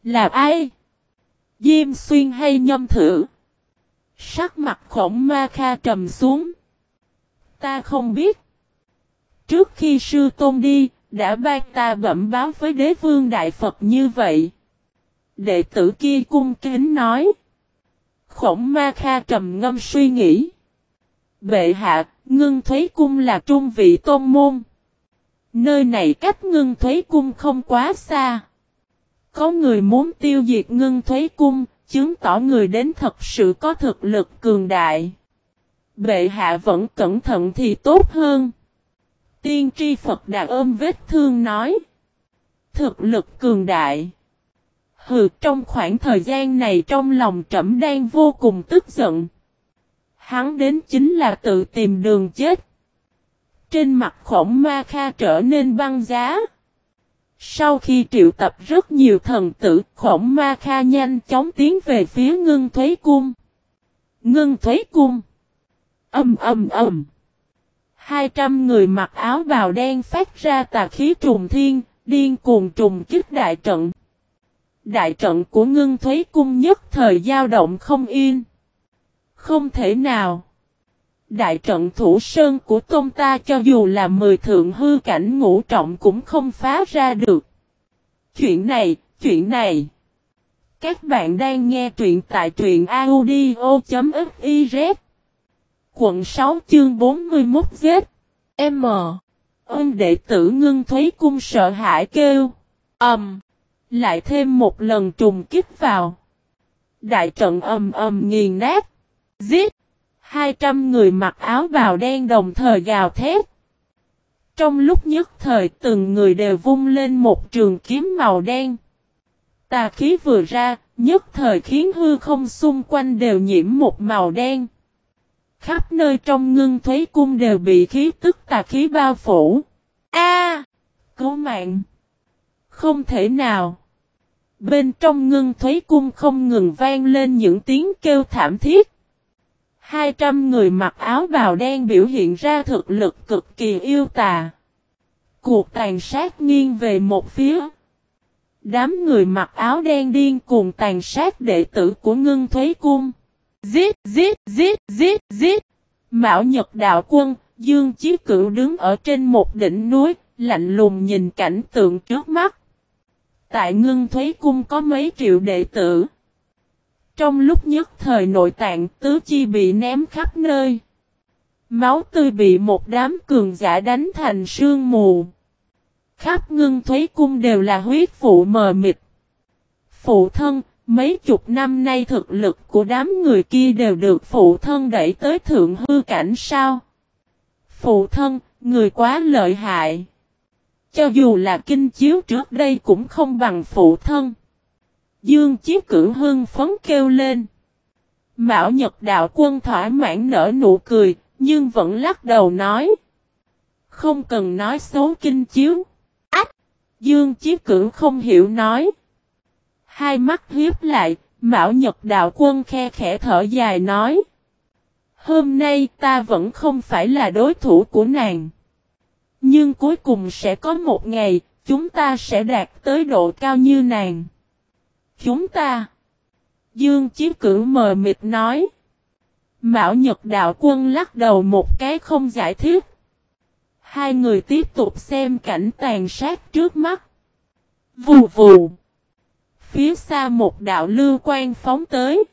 Là ai? Diêm xuyên hay nhâm thử? Sắc mặt khổng ma kha trầm xuống. Ta không biết. Trước khi sư tôn đi, đã ban ta bẩm báo với đế vương đại Phật như vậy. Đệ tử kia cung kính nói. Khổng ma kha trầm ngâm suy nghĩ. Bệ hạ, ngưng thuế cung là trung vị tôn môn. Nơi này cách ngưng thuế cung không quá xa. Có người muốn tiêu diệt ngưng thuế cung, chứng tỏ người đến thật sự có thực lực cường đại. Bệ hạ vẫn cẩn thận thì tốt hơn. Tiên tri Phật đã ôm vết thương nói. Thực lực cường đại. Hừ trong khoảng thời gian này trong lòng trẫm đang vô cùng tức giận. Hắn đến chính là tự tìm đường chết. Trên mặt khổng ma kha trở nên băng giá. Sau khi triệu tập rất nhiều thần tử, khổng ma kha nhanh chóng tiến về phía ngưng thuế cung. Ngưng thuế cung. Âm âm âm. Hai trăm người mặc áo bào đen phát ra tà khí trùng thiên, điên cuồng trùng kích đại trận. Đại trận của ngưng thuế cung nhất thời dao động không yên. Không thể nào. Đại trận thủ sơn của tôn ta cho dù là mười thượng hư cảnh ngũ trọng cũng không phá ra được. Chuyện này, chuyện này. Các bạn đang nghe truyện tại truyện audio.fiz. Quận 6 chương 41 Z. M. Ân đệ tử ngưng thuế cung sợ hãi kêu. Ẩm. Um, lại thêm một lần trùng kích vào. Đại trận ầm ầm nghiền nát. Giết. 200 người mặc áo bào đen đồng thời gào thét. Trong lúc nhất thời từng người đều vung lên một trường kiếm màu đen. Tà khí vừa ra, nhất thời khiến hư không xung quanh đều nhiễm một màu đen. Khắp nơi trong ngưng thuế cung đều bị khí tức tà khí bao phủ. A! cứu mạng! Không thể nào! Bên trong ngưng thuế cung không ngừng vang lên những tiếng kêu thảm thiết. 200 người mặc áo bào đen biểu hiện ra thực lực cực kỳ yêu tà. Cuộc tàn sát nghiêng về một phía. Đám người mặc áo đen điên cuồng tàn sát đệ tử của ngưng thuế cung. Giết, giết, giết, giết, giết. Mạo Nhật Đạo Quân, Dương Chí Cửu đứng ở trên một đỉnh núi, lạnh lùng nhìn cảnh tượng trước mắt. Tại ngưng thuế cung có mấy triệu đệ tử. Trong lúc nhất thời nội tạng tứ chi bị ném khắp nơi. Máu tươi bị một đám cường giả đánh thành sương mù. Khắp ngưng thuế cung đều là huyết phụ mờ mịt. Phụ thân, mấy chục năm nay thực lực của đám người kia đều được phụ thân đẩy tới thượng hư cảnh sao? Phụ thân, người quá lợi hại. Cho dù là kinh chiếu trước đây cũng không bằng phụ thân. Dương Chí Cử hưng phấn kêu lên. Mạo Nhật Đạo Quân thỏa mãn nở nụ cười, nhưng vẫn lắc đầu nói. Không cần nói xấu kinh chiếu. Ách! Dương Chí Cử không hiểu nói. Hai mắt hiếp lại, Mạo Nhật Đạo Quân khe khẽ thở dài nói. Hôm nay ta vẫn không phải là đối thủ của nàng. Nhưng cuối cùng sẽ có một ngày, chúng ta sẽ đạt tới độ cao như nàng. Chúng ta. Dương Chí Cửu mờ mịt nói. Mạo Nhật Đạo Quân lắc đầu một cái không giải thích. Hai người tiếp tục xem cảnh tàn sát trước mắt. Vù vù. Phía xa một đạo lưu quan phóng tới.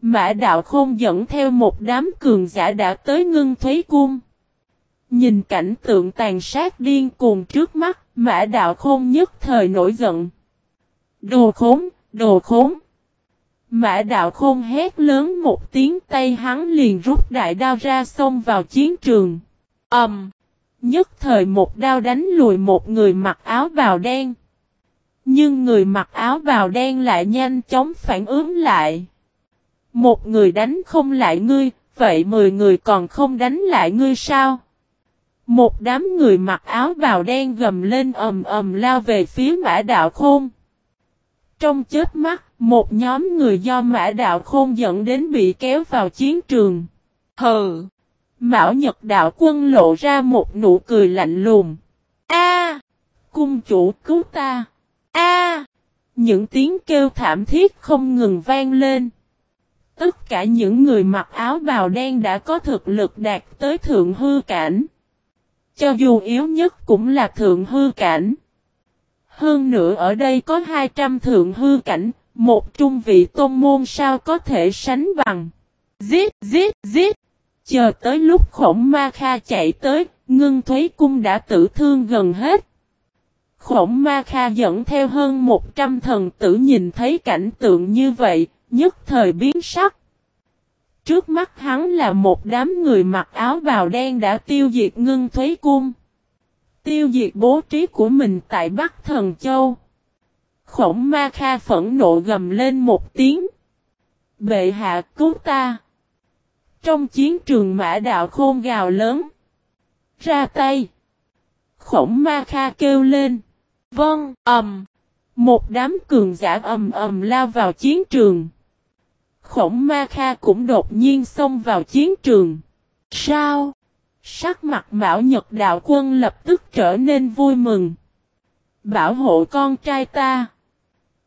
Mã đạo khôn dẫn theo một đám cường giả đã tới ngưng thuế cung. Nhìn cảnh tượng tàn sát điên cuồng trước mắt, mã đạo khôn nhất thời nổi giận. Đồ khốn, đồ khốn. Mã đạo khôn hét lớn một tiếng tay hắn liền rút đại đao ra xông vào chiến trường. ầm Um, nhất thời một đao đánh lùi một người mặc áo bào đen. Nhưng người mặc áo bào đen lại nhanh chóng phản ứng lại. Một người đánh không lại ngươi, vậy mười người còn không đánh lại ngươi sao? Một đám người mặc áo bào đen gầm lên ầm ầm lao về phía mã đạo khôn. Trong chết mắt, một nhóm người do mã đạo khôn dẫn đến bị kéo vào chiến trường. Hừ! Mão Nhật đạo quân lộ ra một nụ cười lạnh lùng. A! cung chủ cứu ta! A! những tiếng kêu thảm thiết không ngừng vang lên. Tất cả những người mặc áo bào đen đã có thực lực đạt tới thượng hư cảnh. Cho dù yếu nhất cũng là thượng hư cảnh. Hơn nữa ở đây có 200 thượng hư cảnh, một trung vị tôn môn sao có thể sánh bằng. Giết, giết, giết. Chờ tới lúc khổng ma kha chạy tới, ngưng thuế cung đã tử thương gần hết. Khổng ma kha dẫn theo hơn 100 thần tử nhìn thấy cảnh tượng như vậy, nhất thời biến sắc. Trước mắt hắn là một đám người mặc áo bào đen đã tiêu diệt ngưng thuế cung. Tiêu diệt bố trí của mình tại Bắc Thần Châu. Khổng ma kha phẫn nộ gầm lên một tiếng. Bệ hạ cứu ta. Trong chiến trường mã đạo khôn gào lớn. Ra tay. Khổng ma kha kêu lên. Vâng, ầm. Một đám cường giả ầm ầm lao vào chiến trường. Khổng ma kha cũng đột nhiên xông vào chiến trường. Sao? Sắc mặt Mão Nhật Đạo Quân lập tức trở nên vui mừng. Bảo hộ con trai ta.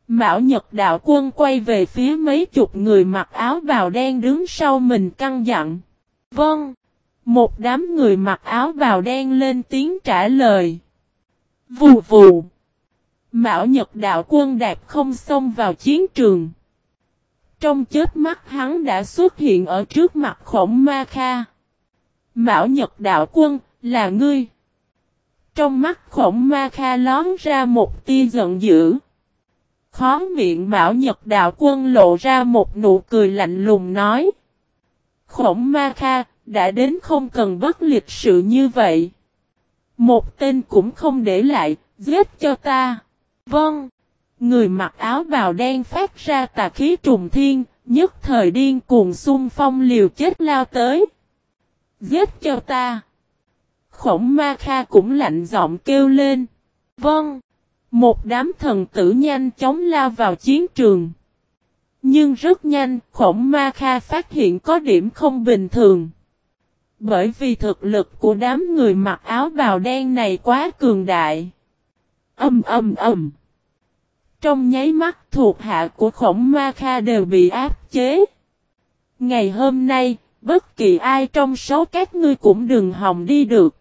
Mão Nhật Đạo Quân quay về phía mấy chục người mặc áo bào đen đứng sau mình căng dặn. Vâng. Một đám người mặc áo bào đen lên tiếng trả lời. Vù vù. Mão Nhật Đạo Quân đạp không xông vào chiến trường. Trong chết mắt hắn đã xuất hiện ở trước mặt khổng ma kha. Mão Nhật Đạo Quân, là ngươi. Trong mắt khổng ma kha lón ra một tia giận dữ. Khó miệng Mão Nhật Đạo Quân lộ ra một nụ cười lạnh lùng nói. Khổng ma kha, đã đến không cần bất lịch sự như vậy. Một tên cũng không để lại, giết cho ta. Vâng. Người mặc áo bào đen phát ra tà khí trùng thiên, nhất thời điên cuồng xung phong liều chết lao tới. Giết cho ta. Khổng ma kha cũng lạnh giọng kêu lên. Vâng. Một đám thần tử nhanh chóng lao vào chiến trường. Nhưng rất nhanh, khổng ma kha phát hiện có điểm không bình thường. Bởi vì thực lực của đám người mặc áo bào đen này quá cường đại. Âm âm âm. Trong nháy mắt thuộc hạ của khổng ma kha đều bị áp chế. Ngày hôm nay, bất kỳ ai trong số các ngươi cũng đừng hòng đi được.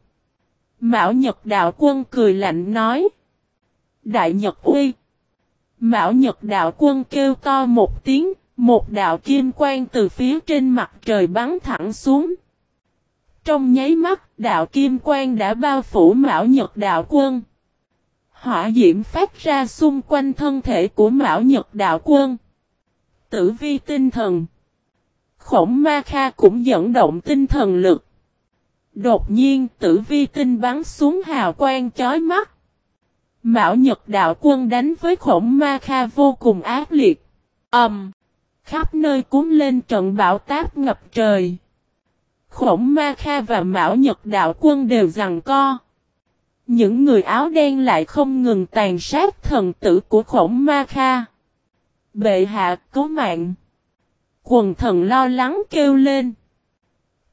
Mão Nhật Đạo Quân cười lạnh nói. Đại Nhật Uy. Mão Nhật Đạo Quân kêu to một tiếng, một đạo kim quang từ phía trên mặt trời bắn thẳng xuống. Trong nháy mắt, đạo kim quang đã bao phủ Mão Nhật Đạo Quân. Hỏa diễm phát ra xung quanh thân thể của Mão Nhật Đạo Quân. Tử vi tinh thần. Khổng Ma Kha cũng dẫn động tinh thần lực. Đột nhiên tử vi tinh bắn xuống hào quang chói mắt. Mão Nhật Đạo Quân đánh với khổng Ma Kha vô cùng ác liệt. Ẩm. Um, khắp nơi cuốn lên trận bão táp ngập trời. Khổng Ma Kha và Mão Nhật Đạo Quân đều rằng co. Những người áo đen lại không ngừng tàn sát thần tử của khổng ma kha. Bệ hạ cứu mạng. Quần thần lo lắng kêu lên.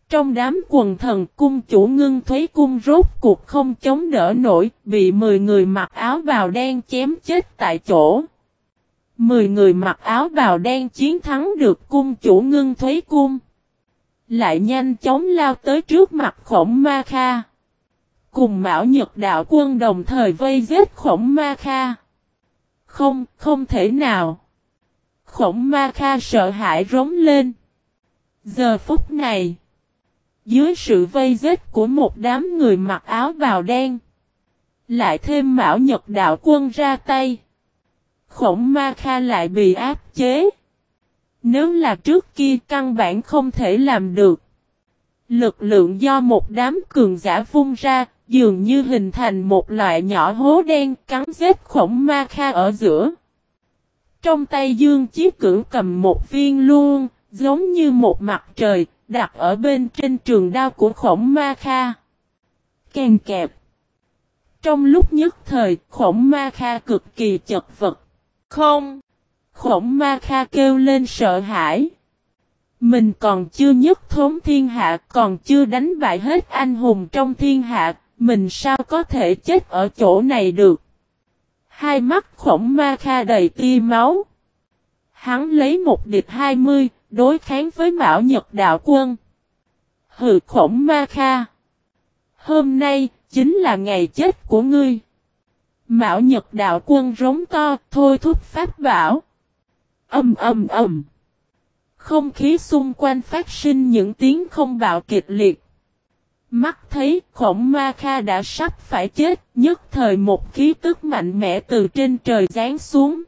Trong đám quần thần cung chủ ngưng thuế cung rốt cuộc không chống đỡ nổi, bị 10 người mặc áo bào đen chém chết tại chỗ. 10 người mặc áo bào đen chiến thắng được cung chủ ngưng thuế cung. Lại nhanh chóng lao tới trước mặt khổng ma kha. Cùng Mão Nhật Đạo quân đồng thời vây giết khổng ma kha. Không, không thể nào. Khổng ma kha sợ hãi rống lên. Giờ phút này. Dưới sự vây giết của một đám người mặc áo bào đen. Lại thêm Mão Nhật Đạo Quân ra tay. Khổng Ma Kha lại bị áp chế. Nếu là trước kia căn bản không thể làm được. Lực lượng do một đám cường giả vung ra, dường như hình thành một loại nhỏ hố đen cắn vết khổng ma kha ở giữa. Trong tay Dương Chí Cửu cầm một viên luôn, giống như một mặt trời, đặt ở bên trên trường đao của khổng ma kha. Càng kẹp. Trong lúc nhất thời, khổng ma kha cực kỳ chật vật. Không! Khổng ma kha kêu lên sợ hãi. Mình còn chưa nhất thốn thiên hạ, còn chưa đánh bại hết anh hùng trong thiên hạ, mình sao có thể chết ở chỗ này được. Hai mắt khổng ma kha đầy tia máu. Hắn lấy một địch hai mươi, đối kháng với Mão Nhật Đạo Quân. Hừ khổng ma kha. Hôm nay, chính là ngày chết của ngươi. Mão Nhật Đạo Quân rống to, thôi thúc pháp bảo. Âm âm âm. Không khí xung quanh phát sinh những tiếng không bạo kịch liệt. Mắt thấy khổng ma kha đã sắp phải chết, nhất thời một khí tức mạnh mẽ từ trên trời giáng xuống.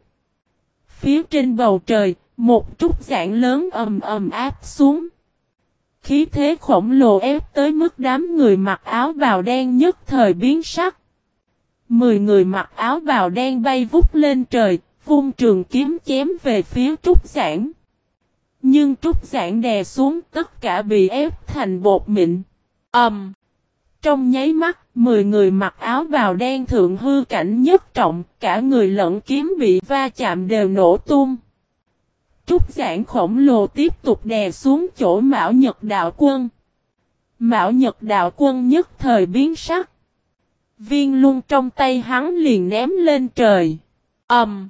Phía trên bầu trời, một trúc giảng lớn ầm ầm áp xuống. Khí thế khổng lồ ép tới mức đám người mặc áo bào đen nhất thời biến sắc. Mười người mặc áo bào đen bay vút lên trời, vung trường kiếm chém về phía trúc giảng. Nhưng trúc giảng đè xuống tất cả bị ép thành bột mịn. Ẩm. Um, trong nháy mắt, 10 người mặc áo bào đen thượng hư cảnh nhất trọng, cả người lẫn kiếm bị va chạm đều nổ tung. Trúc giảng khổng lồ tiếp tục đè xuống chỗ Mão Nhật Đạo Quân. Mão Nhật Đạo Quân nhất thời biến sắc. Viên luôn trong tay hắn liền ném lên trời. Ẩm. Um,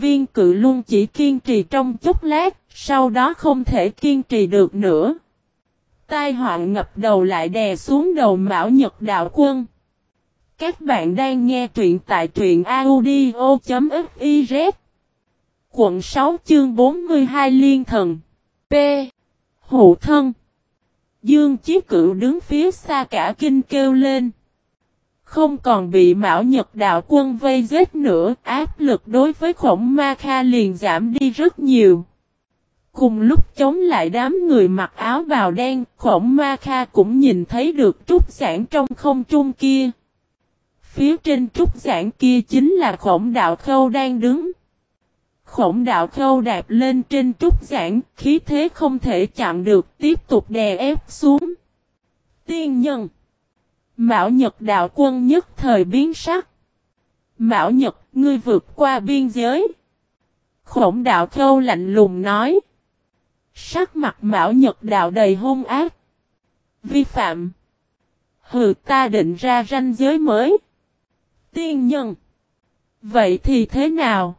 viên cự luôn chỉ kiên trì trong chút lát, sau đó không thể kiên trì được nữa. Tai họa ngập đầu lại đè xuống đầu Mão Nhật Đạo Quân. Các bạn đang nghe truyện tại truyện audio.fiz Quận 6 chương 42 Liên Thần P. Hộ thân Dương Chí Cựu đứng phía xa cả kinh kêu lên. Không còn bị Mão Nhật Đạo Quân vây giết nữa, áp lực đối với khổng ma kha liền giảm đi rất nhiều. Cùng lúc chống lại đám người mặc áo bào đen, khổng ma kha cũng nhìn thấy được trúc giảng trong không trung kia. Phía trên trúc giảng kia chính là khổng đạo khâu đang đứng. Khổng đạo khâu đạp lên trên trúc giảng, khí thế không thể chặn được, tiếp tục đè ép xuống. Tiên nhân Mạo Nhật đạo quân nhất thời biến sắc. Mạo Nhật, ngươi vượt qua biên giới. Khổng đạo khâu lạnh lùng nói. Sắc mặt Mão Nhật Đạo đầy hung ác. Vi phạm. Hừ, ta định ra ranh giới mới. Tiên nhân. Vậy thì thế nào?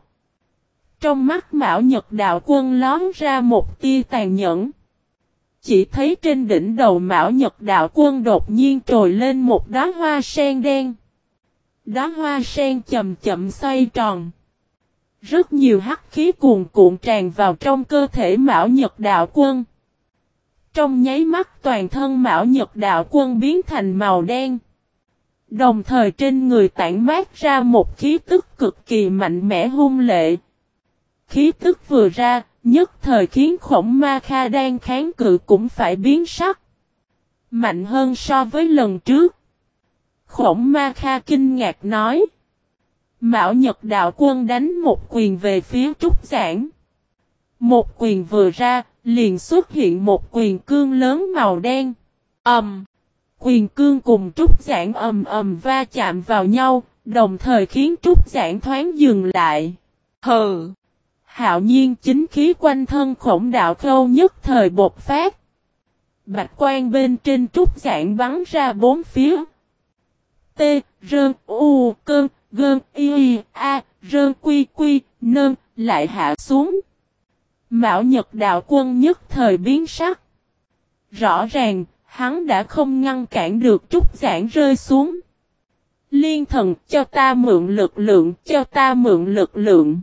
Trong mắt Mão Nhật Đạo quân lón ra một tia tàn nhẫn. Chỉ thấy trên đỉnh đầu Mão Nhật Đạo quân đột nhiên trồi lên một đóa hoa sen đen. Đóa hoa sen chậm chậm xoay tròn. Rất nhiều hắc khí cuồn cuộn tràn vào trong cơ thể Mão Nhật Đạo Quân. Trong nháy mắt toàn thân Mão Nhật Đạo Quân biến thành màu đen. Đồng thời trên người tản mát ra một khí tức cực kỳ mạnh mẽ hung lệ. Khí tức vừa ra, nhất thời khiến khổng ma kha đang kháng cự cũng phải biến sắc. Mạnh hơn so với lần trước. Khổng ma kha kinh ngạc nói. Mạo Nhật Đạo Quân đánh một quyền về phía Trúc Giảng. Một quyền vừa ra, liền xuất hiện một quyền cương lớn màu đen. Ầm. Um, quyền cương cùng Trúc Giảng ầm ầm va chạm vào nhau, đồng thời khiến Trúc Giảng thoáng dừng lại. Hừ. Hạo nhiên chính khí quanh thân khổng đạo khâu nhất thời bột phát. Bạch quan bên trên Trúc Giảng bắn ra bốn phía. T, Rơn, U, Cơn, gơn y a rơn quy quy nơn lại hạ xuống. Mạo Nhật đạo quân nhất thời biến sắc. Rõ ràng, hắn đã không ngăn cản được trúc giảng rơi xuống. Liên thần cho ta mượn lực lượng, cho ta mượn lực lượng.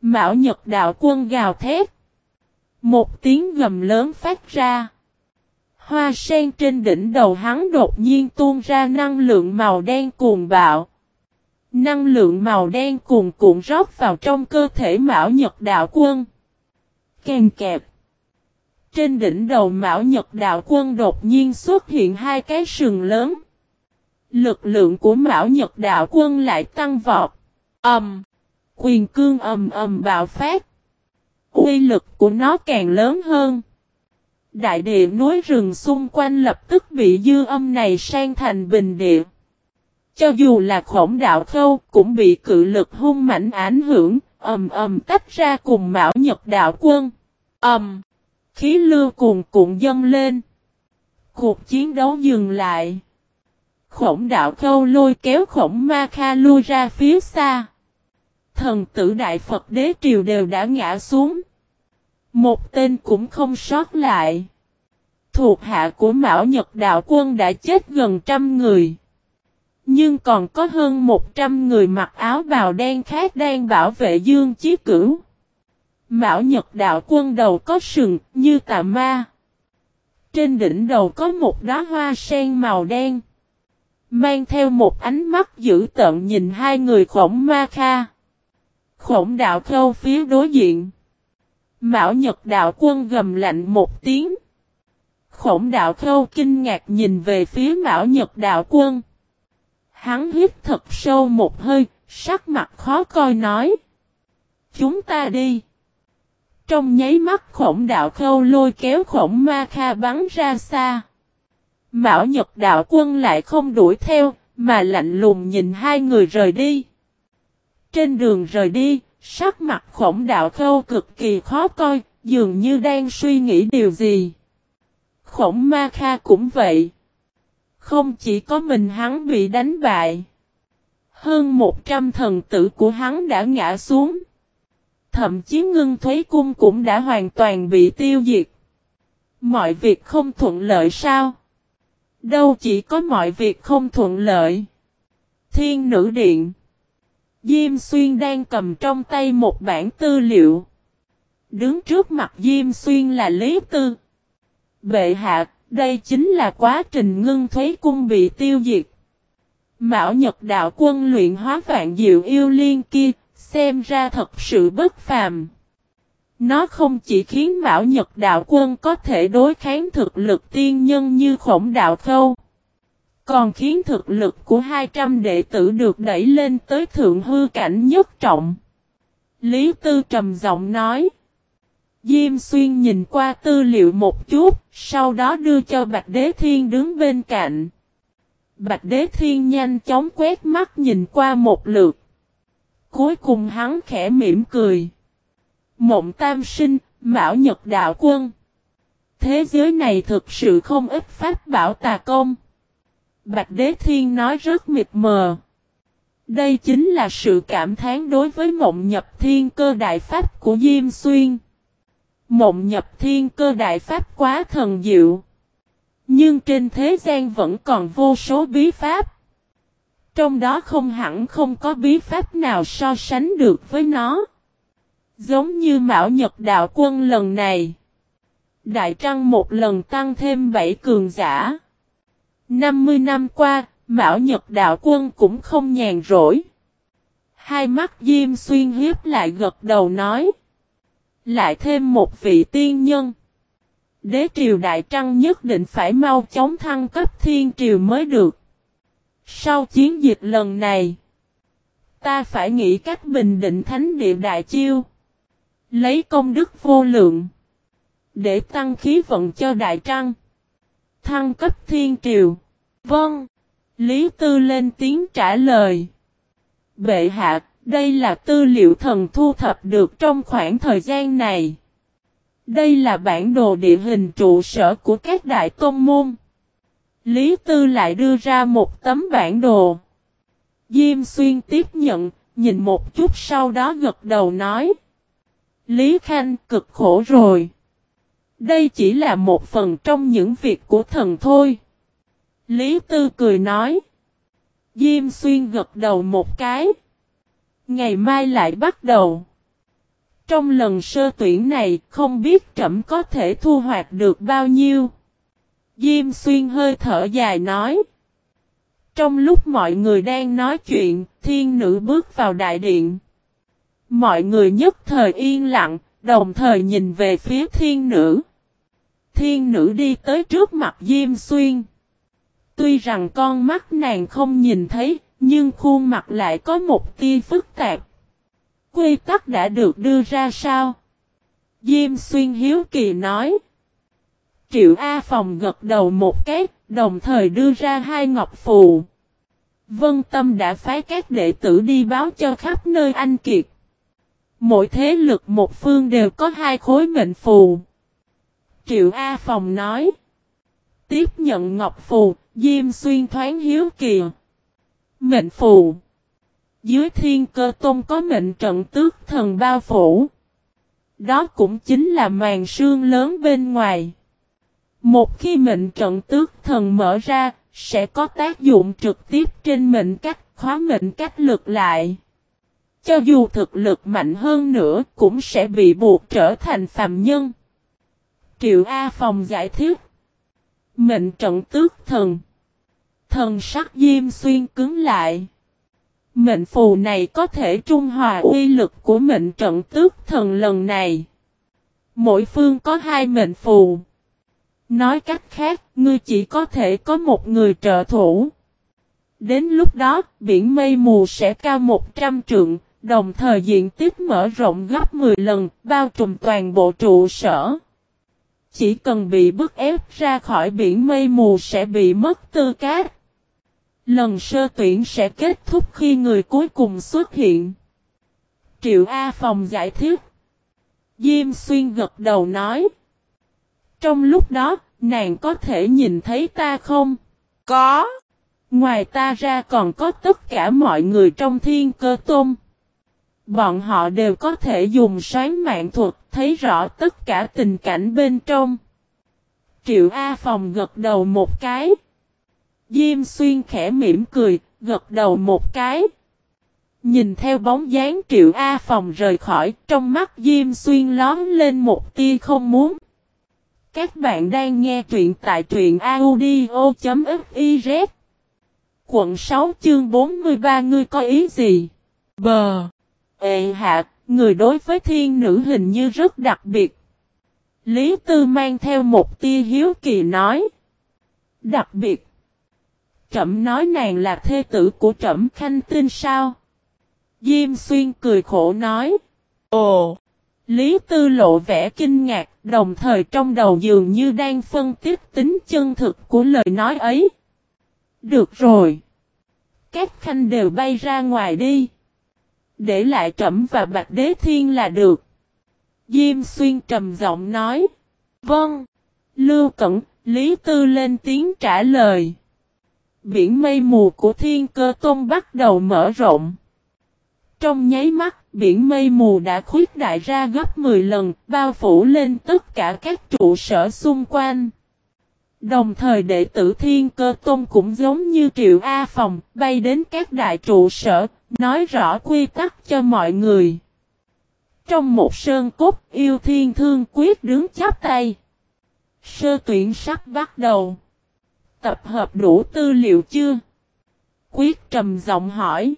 mạo Nhật đạo quân gào thét. Một tiếng gầm lớn phát ra. Hoa sen trên đỉnh đầu hắn đột nhiên tuôn ra năng lượng màu đen cuồng bạo. Năng lượng màu đen cuồn cuộn rót vào trong cơ thể Mão Nhật Đạo Quân. Càng kẹp. Trên đỉnh đầu Mão Nhật Đạo Quân đột nhiên xuất hiện hai cái sừng lớn. Lực lượng của Mão Nhật Đạo Quân lại tăng vọt. Ầm. quyền cương ầm ầm bạo phát. Uy lực của nó càng lớn hơn. Đại địa núi rừng xung quanh lập tức bị dư âm này sang thành bình địa. Cho dù là khổng đạo khâu cũng bị cự lực hung mạnh ảnh hưởng, ầm ầm tách ra cùng mạo nhật đạo quân. Ầm! khí lưu cuồn cuộn dâng lên. Cuộc chiến đấu dừng lại. Khổng đạo khâu lôi kéo khổng ma kha lui ra phía xa. Thần tử Đại Phật Đế Triều đều đã ngã xuống. Một tên cũng không sót lại. Thuộc hạ của Mão Nhật Đạo Quân đã chết gần trăm người. Nhưng còn có hơn 100 người mặc áo bào đen khác đang bảo vệ Dương Chí Cửu. Mão Nhật Đạo Quân đầu có sừng như tà ma. Trên đỉnh đầu có một đóa hoa sen màu đen. Mang theo một ánh mắt dữ tợn nhìn hai người khổng ma kha. Khổng đạo khâu phía đối diện. Mão Nhật Đạo Quân gầm lạnh một tiếng. Khổng đạo khâu kinh ngạc nhìn về phía Mão Nhật Đạo Quân. Hắn hít thật sâu một hơi, sắc mặt khó coi nói. Chúng ta đi. Trong nháy mắt khổng đạo khâu lôi kéo khổng ma kha bắn ra xa. Mão Nhật đạo quân lại không đuổi theo, mà lạnh lùng nhìn hai người rời đi. Trên đường rời đi, sắc mặt khổng đạo khâu cực kỳ khó coi, dường như đang suy nghĩ điều gì. Khổng ma kha cũng vậy. Không chỉ có mình hắn bị đánh bại. Hơn 100 thần tử của hắn đã ngã xuống. Thậm chí ngưng thuế cung cũng đã hoàn toàn bị tiêu diệt. Mọi việc không thuận lợi sao? Đâu chỉ có mọi việc không thuận lợi. Thiên nữ điện. Diêm Xuyên đang cầm trong tay một bản tư liệu. Đứng trước mặt Diêm Xuyên là Lý Tư. Bệ hạ, đây chính là quá trình ngưng thuế cung bị tiêu diệt. Mão Nhật đạo quân luyện hóa vạn diệu yêu liên kia, xem ra thật sự bất phàm. Nó không chỉ khiến Mão Nhật đạo quân có thể đối kháng thực lực tiên nhân như khổng đạo khâu. Còn khiến thực lực của 200 đệ tử được đẩy lên tới thượng hư cảnh nhất trọng. Lý Tư trầm giọng nói. Diêm xuyên nhìn qua tư liệu một chút, sau đó đưa cho Bạch Đế Thiên đứng bên cạnh. Bạch Đế Thiên nhanh chóng quét mắt nhìn qua một lượt. Cuối cùng hắn khẽ mỉm cười. Mộng tam sinh, Mão Nhật Đạo Quân. Thế giới này thực sự không ít pháp bảo tà công. Bạch Đế Thiên nói rất mịt mờ. Đây chính là sự cảm thán đối với mộng nhập thiên cơ đại pháp của Diêm Xuyên. Mộng nhập thiên cơ đại pháp quá thần diệu. Nhưng trên thế gian vẫn còn vô số bí pháp. Trong đó không hẳn không có bí pháp nào so sánh được với nó. Giống như Mão Nhật Đạo Quân lần này. Đại Trăng một lần tăng thêm 7 cường giả. 50 năm qua, Mão Nhật Đạo Quân cũng không nhàn rỗi. Hai mắt Diêm Xuyên hiếp lại gật đầu nói. Lại thêm một vị tiên nhân. Đế triều Đại Trăng nhất định phải mau chóng thăng cấp thiên triều mới được. Sau chiến dịch lần này, ta phải nghĩ cách bình định thánh địa Đại Chiêu. Lấy công đức vô lượng. Để tăng khí vận cho Đại Trăng. Thăng cấp thiên triều. Vâng. Lý Tư lên tiếng trả lời. Bệ hạ, đây là tư liệu thần thu thập được trong khoảng thời gian này. Đây là bản đồ địa hình trụ sở của các đại tôn môn. Lý Tư lại đưa ra một tấm bản đồ. Diêm Xuyên tiếp nhận, nhìn một chút sau đó gật đầu nói. Lý Khanh cực khổ rồi. Đây chỉ là một phần trong những việc của thần thôi. Lý Tư cười nói. Diêm Xuyên gật đầu một cái. Ngày mai lại bắt đầu. Trong lần sơ tuyển này, không biết trẫm có thể thu hoạch được bao nhiêu. Diêm xuyên hơi thở dài nói. Trong lúc mọi người đang nói chuyện, thiên nữ bước vào đại điện. Mọi người nhất thời yên lặng, đồng thời nhìn về phía thiên nữ. Thiên nữ đi tới trước mặt Diêm Xuyên. Tuy rằng con mắt nàng không nhìn thấy, nhưng khuôn mặt lại có một tia phức tạp. Quy tắc đã được đưa ra sao? Diêm Xuyên Hiếu Kỳ nói. Triệu A Phòng gật đầu một cái, đồng thời đưa ra hai ngọc phù. Vân Tâm đã phái các đệ tử đi báo cho khắp nơi anh kiệt. Mỗi thế lực một phương đều có hai khối mệnh phù. Triệu A Phòng nói. Tiếp nhận ngọc phù, Diêm Xuyên thoáng hiếu kỳ. Mệnh phù. Dưới thiên cơ tôn có mệnh trận tước thần bao phủ. Đó cũng chính là màn sương lớn bên ngoài. Một khi mệnh trận tước thần mở ra, sẽ có tác dụng trực tiếp trên mệnh cách, khóa mệnh cách lực lại. Cho dù thực lực mạnh hơn nữa, cũng sẽ bị buộc trở thành phàm nhân. Triệu A Phòng giải thích. Mệnh trận tước thần. Thần sắc diêm xuyên cứng lại. Mệnh phù này có thể trung hòa uy lực của mệnh trận tước thần lần này. Mỗi phương có hai mệnh phù. Nói cách khác, ngươi chỉ có thể có một người trợ thủ. Đến lúc đó, biển mây mù sẽ cao 100 trượng, đồng thời diện tích mở rộng gấp 10 lần, bao trùm toàn bộ trụ sở. Chỉ cần bị bức ép ra khỏi biển mây mù sẽ bị mất tư cát. Lần sơ tuyển sẽ kết thúc khi người cuối cùng xuất hiện. Triệu A Phòng giải thích. Diêm Xuyên gật đầu nói. Trong lúc đó, nàng có thể nhìn thấy ta không? Có. Ngoài ta ra còn có tất cả mọi người trong thiên cơ tôn. Bọn họ đều có thể dùng sáng mạng thuật thấy rõ tất cả tình cảnh bên trong. Triệu A Phòng gật đầu một cái. Diêm xuyên khẽ mỉm cười, gật đầu một cái. Nhìn theo bóng dáng Triệu A Phòng rời khỏi, trong mắt Diêm xuyên lón lên một tia không muốn. Các bạn đang nghe truyện tại truyện audio.fiz Quận 6 chương 43 ngươi có ý gì? Bờ Ê hạ, người đối với thiên nữ hình như rất đặc biệt. Lý Tư mang theo một tia hiếu kỳ nói. Đặc biệt trẫm nói nàng là thê tử của trẫm khanh tinh sao? Diêm xuyên cười khổ nói. Ồ! Lý Tư lộ vẻ kinh ngạc, đồng thời trong đầu dường như đang phân tích tính chân thực của lời nói ấy. Được rồi. Các khanh đều bay ra ngoài đi. Để lại trẫm và bạch đế thiên là được. Diêm xuyên trầm giọng nói. Vâng. Lưu Cẩn, Lý Tư lên tiếng trả lời. Biển mây mù của thiên cơ tôn bắt đầu mở rộng. Trong nháy mắt, biển mây mù đã khuyết đại ra gấp 10 lần, bao phủ lên tất cả các trụ sở xung quanh. Đồng thời đệ tử Thiên Cơ Tôn cũng giống như Triệu A Phòng, bay đến các đại trụ sở, nói rõ quy tắc cho mọi người. Trong một sơn cốt yêu thiên thương quyết đứng chắp tay. Sơ tuyển sắp bắt đầu. Tập hợp đủ tư liệu chưa? Quyết trầm giọng hỏi.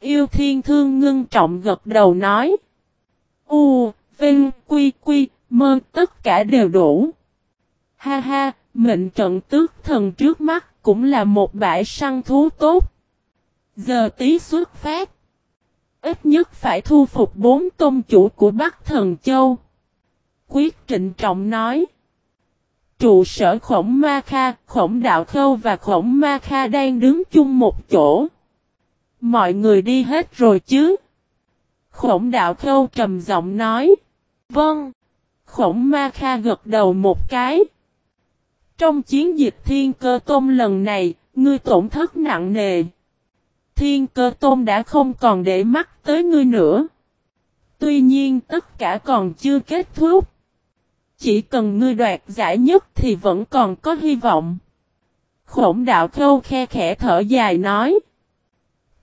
Yêu thiên thương ngưng trọng gật đầu nói. U, Vinh, Quy, Quy, Mơ tất cả đều đủ. Ha ha, mệnh trận tước thần trước mắt cũng là một bãi săn thú tốt. Giờ tí xuất phát. Ít nhất phải thu phục bốn tôn chủ của Bắc Thần Châu. Quyết trịnh trọng nói. Trụ sở khổng ma kha, khổng đạo khâu và khổng ma kha đang đứng chung một chỗ. Mọi người đi hết rồi chứ? Khổng đạo khâu trầm giọng nói. Vâng. Khổng ma kha gật đầu một cái. Trong chiến dịch thiên cơ tôm lần này, ngươi tổn thất nặng nề. Thiên cơ tôm đã không còn để mắt tới ngươi nữa. Tuy nhiên tất cả còn chưa kết thúc. Chỉ cần ngươi đoạt giải nhất thì vẫn còn có hy vọng. Khổng đạo khâu khe khẽ thở dài nói.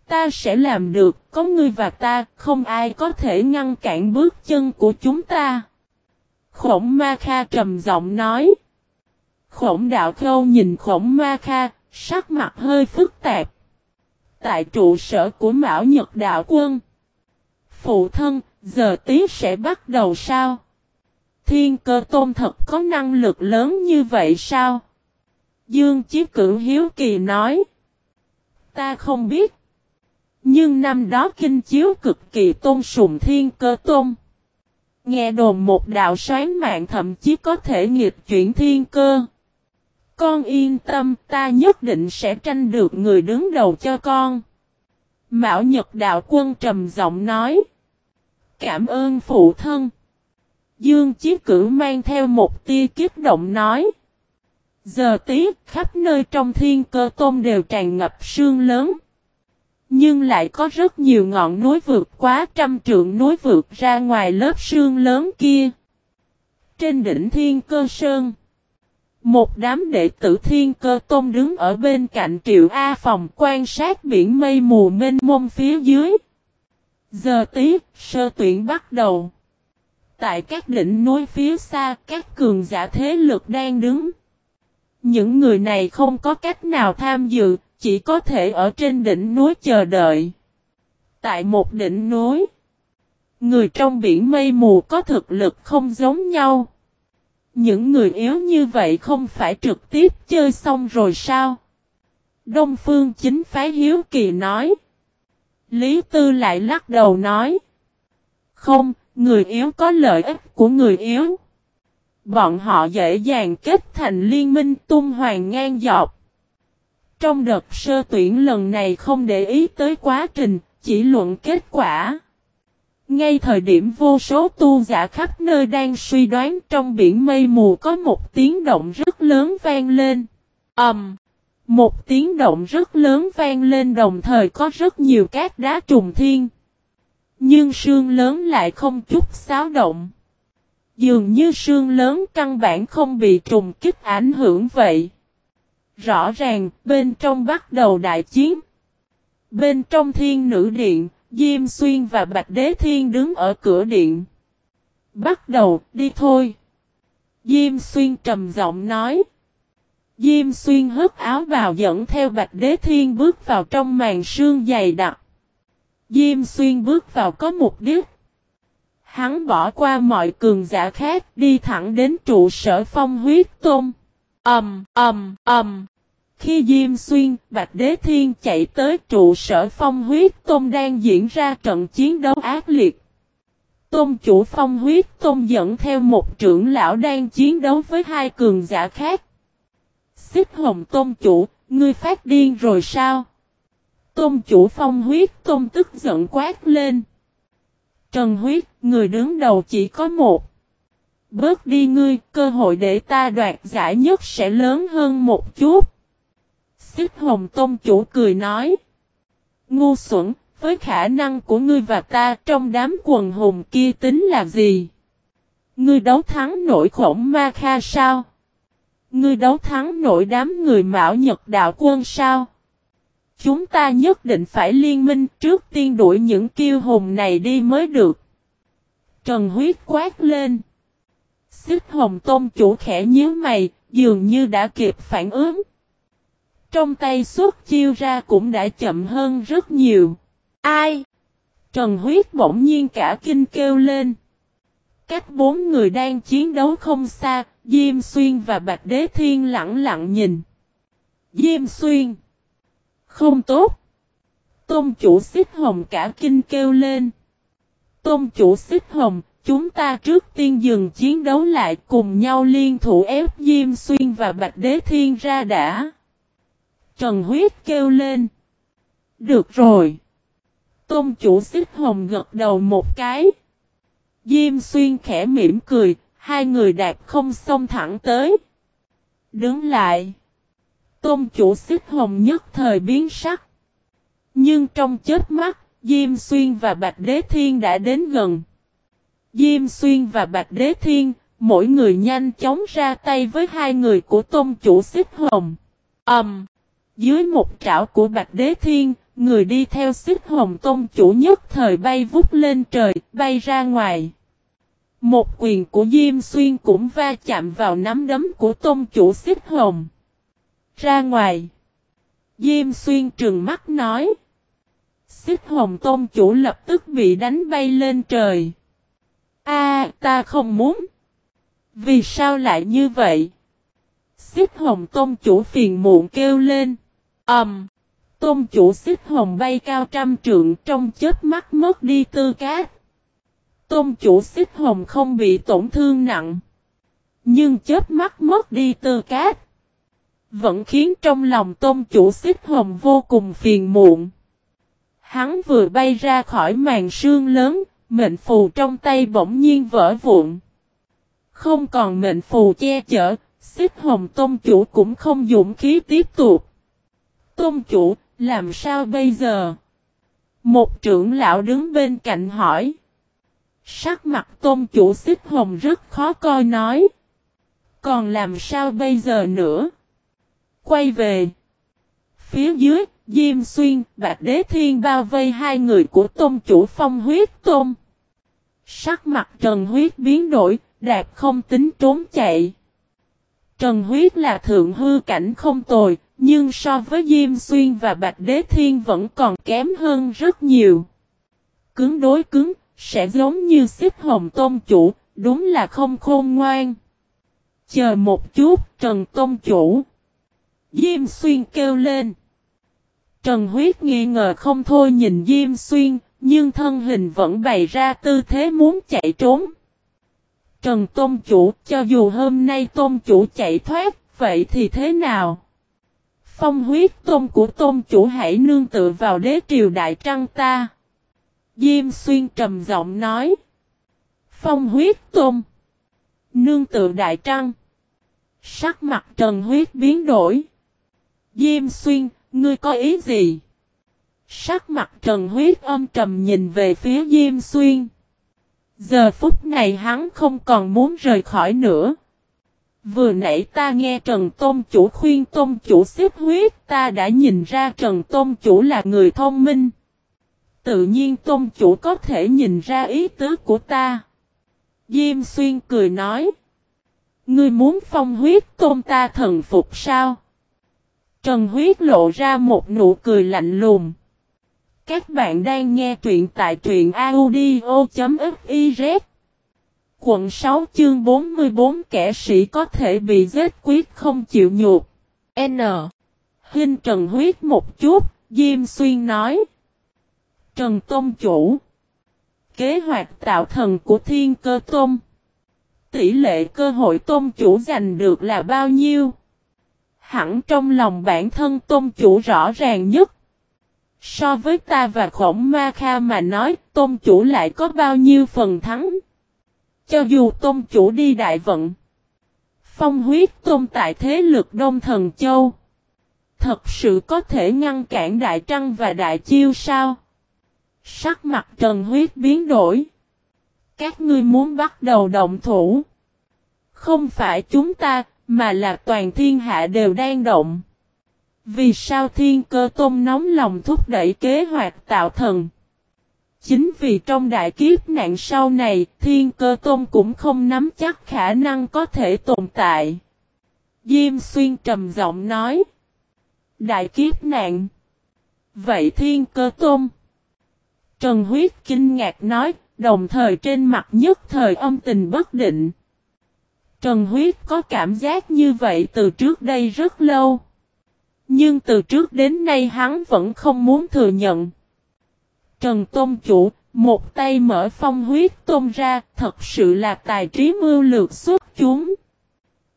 Ta sẽ làm được, có ngươi và ta, không ai có thể ngăn cản bước chân của chúng ta. Khổng Ma Kha trầm giọng nói. Khổng đạo khâu nhìn khổng Ma Kha, sắc mặt hơi phức tạp. Tại trụ sở của Mão Nhật Đạo Quân. Phụ thân, giờ tí sẽ bắt đầu sao? Thiên cơ tôn thật có năng lực lớn như vậy sao? Dương Chí Cửu Hiếu Kỳ nói. Ta không biết. Nhưng năm đó kinh chiếu cực kỳ tôn sùng thiên cơ tôn. Nghe đồn một đạo xoán mạng thậm chí có thể nghịch chuyển thiên cơ. Con yên tâm, ta nhất định sẽ tranh được người đứng đầu cho con. Mạo Nhật Đạo Quân trầm giọng nói. Cảm ơn phụ thân. Dương Chí Cử mang theo một tia kiếp động nói. Giờ tí khắp nơi trong thiên cơ tôm đều tràn ngập sương lớn. Nhưng lại có rất nhiều ngọn núi vượt quá trăm trượng núi vượt ra ngoài lớp sương lớn kia. Trên đỉnh thiên cơ sơn. Một đám đệ tử thiên cơ tôm đứng ở bên cạnh triệu A phòng quan sát biển mây mù mênh mông phía dưới. Giờ tí, sơ tuyển bắt đầu. Tại các đỉnh núi phía xa, các cường giả thế lực đang đứng. Những người này không có cách nào tham dự, chỉ có thể ở trên đỉnh núi chờ đợi. Tại một đỉnh núi, người trong biển mây mù có thực lực không giống nhau. Những người yếu như vậy không phải trực tiếp chơi xong rồi sao? Đông Phương chính phái Hiếu Kỳ nói. Lý Tư lại lắc đầu nói. Không, người yếu có lợi ích của người yếu. Bọn họ dễ dàng kết thành liên minh tung hoàng ngang dọc. Trong đợt sơ tuyển lần này không để ý tới quá trình, chỉ luận kết quả. Ngay thời điểm vô số tu giả khắp nơi đang suy đoán trong biển mây mù có một tiếng động rất lớn vang lên. ầm, um, Một tiếng động rất lớn vang lên đồng thời có rất nhiều cát đá trùng thiên. Nhưng sương lớn lại không chút xáo động. Dường như sương lớn căn bản không bị trùng kích ảnh hưởng vậy. Rõ ràng, bên trong bắt đầu đại chiến. Bên trong thiên nữ điện, Diêm Xuyên và Bạch Đế Thiên đứng ở cửa điện. Bắt đầu, đi thôi. Diêm Xuyên trầm giọng nói. Diêm Xuyên hất áo vào dẫn theo Bạch Đế Thiên bước vào trong màn sương dày đặc. Diêm Xuyên bước vào có mục đích. Hắn bỏ qua mọi cường giả khác đi thẳng đến trụ sở phong huyết tôn. Ẩm, ầm, ầm. Khi Diêm Xuyên, Bạch Đế Thiên chạy tới trụ sở phong huyết tôn đang diễn ra trận chiến đấu ác liệt. Tôn chủ phong huyết tôn dẫn theo một trưởng lão đang chiến đấu với hai cường giả khác. Xích hồng tôn chủ, ngươi phát điên rồi sao? Tôn chủ phong huyết tôn tức giận quát lên. Trần huyết, người đứng đầu chỉ có một. Bớt đi ngươi, cơ hội để ta đoạt giải nhất sẽ lớn hơn một chút. Xích hồng tôn chủ cười nói. Ngu xuẩn, với khả năng của ngươi và ta trong đám quần hùng kia tính là gì? Ngươi đấu thắng nổi khổng ma kha sao? Ngươi đấu thắng nổi đám người mạo nhật đạo quân sao? Chúng ta nhất định phải liên minh trước tiên đuổi những kiêu hùng này đi mới được. Trần huyết quát lên. Xích hồng tôn chủ khẽ nhíu mày, dường như đã kịp phản ứng. Trong tay xuất chiêu ra cũng đã chậm hơn rất nhiều. Ai? Trần huyết bỗng nhiên cả kinh kêu lên. Cách bốn người đang chiến đấu không xa, Diêm Xuyên và Bạch Đế Thiên lặng lặng nhìn. Diêm Xuyên. Không tốt. Tôn chủ xích hồng cả kinh kêu lên. Tôn chủ xích hồng, chúng ta trước tiên dừng chiến đấu lại cùng nhau liên thủ ép Diêm Xuyên và Bạch Đế Thiên ra đã. Trần Huyết kêu lên. Được rồi. Tôn chủ xích hồng gật đầu một cái. Diêm Xuyên khẽ mỉm cười, hai người đạp không xông thẳng tới. Đứng lại. Tôn chủ xích hồng nhất thời biến sắc. Nhưng trong chết mắt, Diêm Xuyên và Bạch Đế Thiên đã đến gần. Diêm Xuyên và Bạch Đế Thiên, mỗi người nhanh chóng ra tay với hai người của tôn chủ xích hồng. Ẩm! Um, dưới một trảo của Bạch Đế Thiên, người đi theo xích hồng tôn chủ nhất thời bay vút lên trời, bay ra ngoài. Một quyền của Diêm Xuyên cũng va chạm vào nắm đấm của tôn chủ xích hồng. Ra ngoài. Diêm Xuyên trừng mắt nói. Xích hồng tôn chủ lập tức bị đánh bay lên trời. A, ta không muốn. Vì sao lại như vậy? Xích hồng tôn chủ phiền muộn kêu lên. Ẩm. Um, tôn chủ xích hồng bay cao trăm trượng trong chết mắt mất đi tư cát. Tôn chủ xích hồng không bị tổn thương nặng. Nhưng chết mắt mất đi tư cát. Vẫn khiến trong lòng tôn chủ xích hồng vô cùng phiền muộn. Hắn vừa bay ra khỏi màn sương lớn, mệnh phù trong tay bỗng nhiên vỡ vụn. Không còn mệnh phù che chở, xích hồng tôn chủ cũng không dũng khí tiếp tục. Tôn chủ, làm sao bây giờ? Một trưởng lão đứng bên cạnh hỏi. Sắc mặt tôn chủ xích hồng rất khó coi nói. Còn làm sao bây giờ nữa? Quay về. Phía dưới, Diêm Xuyên, Bạch Đế Thiên bao vây hai người của tôn chủ phong huyết tôn. Sắc mặt Trần Huyết biến đổi, đạt không tính trốn chạy. Trần Huyết là thượng hư cảnh không tồi, nhưng so với Diêm Xuyên và Bạch Đế Thiên vẫn còn kém hơn rất nhiều. Cứng đối cứng, sẽ giống như xếp hồng tôn chủ, đúng là không khôn ngoan. Chờ một chút, Trần Tôn Chủ. Diêm Xuyên kêu lên. Trần Huyết nghi ngờ không thôi nhìn Diêm Xuyên, nhưng thân hình vẫn bày ra tư thế muốn chạy trốn. Trần Tôn Chủ, cho dù hôm nay Tôn Chủ chạy thoát, vậy thì thế nào? Phong huyết tôn của tôn chủ hãy nương tựa vào đế triều đại trăng ta. Diêm xuyên trầm giọng nói. Phong huyết tôn. Nương tựa đại trăng. Sắc mặt trần huyết biến đổi. Diêm xuyên, ngươi có ý gì? Sắc mặt trần huyết âm trầm nhìn về phía Diêm xuyên. Giờ phút này hắn không còn muốn rời khỏi nữa. Vừa nãy ta nghe Trần Tôn Chủ khuyên Tôn Chủ xếp huyết ta đã nhìn ra Trần Tôn Chủ là người thông minh. Tự nhiên Tôn Chủ có thể nhìn ra ý tứ của ta. Diêm Xuyên cười nói. Ngươi muốn phong huyết tôn ta thần phục sao? Trần huyết lộ ra một nụ cười lạnh lùng. Các bạn đang nghe truyện tại truyện audio.fif quận 6 chương 44 kẻ sĩ có thể bị giết quyết không chịu nhục. N. Hinh Trần huyết một chút, Diêm Xuyên nói. Trần Tông Chủ. Kế hoạch tạo thần của Thiên Cơ Tông Tỷ lệ cơ hội Tông Chủ giành được là bao nhiêu? Hẳn trong lòng bản thân Tôn Chủ rõ ràng nhất. So với ta và khổng ma kha mà nói, Tôn Chủ lại có bao nhiêu phần thắng? Cho dù tôn chủ đi đại vận. Phong huyết tôn tại thế lực Đông Thần Châu. Thật sự có thể ngăn cản đại trăng và đại chiêu sao? Sắc mặt trần huyết biến đổi. Các ngươi muốn bắt đầu động thủ. Không phải chúng ta, mà là toàn thiên hạ đều đang động. Vì sao thiên cơ tôn nóng lòng thúc đẩy kế hoạch tạo thần? Chính vì trong đại kiếp nạn sau này, thiên cơ tôn cũng không nắm chắc khả năng có thể tồn tại. Diêm xuyên trầm giọng nói. Đại kiếp nạn. Vậy thiên cơ tôn. Trần huyết kinh ngạc nói, đồng thời trên mặt nhất thời âm tình bất định. Trần huyết có cảm giác như vậy từ trước đây rất lâu. Nhưng từ trước đến nay hắn vẫn không muốn thừa nhận. Trần Tôn Chủ, một tay mở phong huyết tôn ra, thật sự là tài trí mưu lược xuất chúng.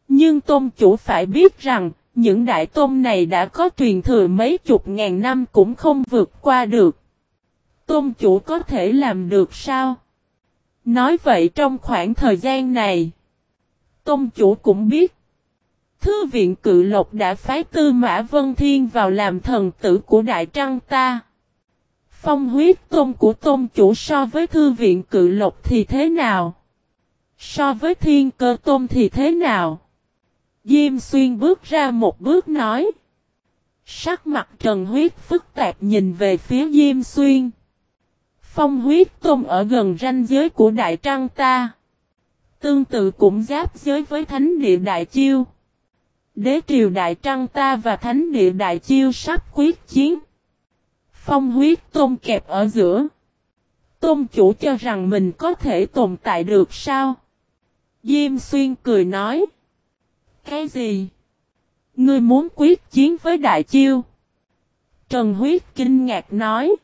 Nhưng Tôn Chủ phải biết rằng, những đại tôn này đã có truyền thừa mấy chục ngàn năm cũng không vượt qua được. Tôn Chủ có thể làm được sao? Nói vậy trong khoảng thời gian này, Tôn Chủ cũng biết. Thư viện cự lộc đã phái tư Mã Vân Thiên vào làm thần tử của Đại Trăng ta. Phong huyết tôn của tôn chủ so với thư viện cự lộc thì thế nào? So với thiên cơ tôn thì thế nào? Diêm xuyên bước ra một bước nói. Sắc mặt Trần Huyết phức tạp nhìn về phía Diêm Xuyên. Phong huyết tôn ở gần ranh giới của Đại Trăng ta. Tương tự cũng giáp giới với Thánh địa Đại Chiêu. Đế triều Đại Trăng ta và Thánh địa Đại Chiêu sắp quyết chiến. Phong huyết tôn kẹp ở giữa. Tôn chủ cho rằng mình có thể tồn tại được sao? Diêm xuyên cười nói. Cái gì? Ngươi muốn quyết chiến với đại chiêu? Trần huyết kinh ngạc nói.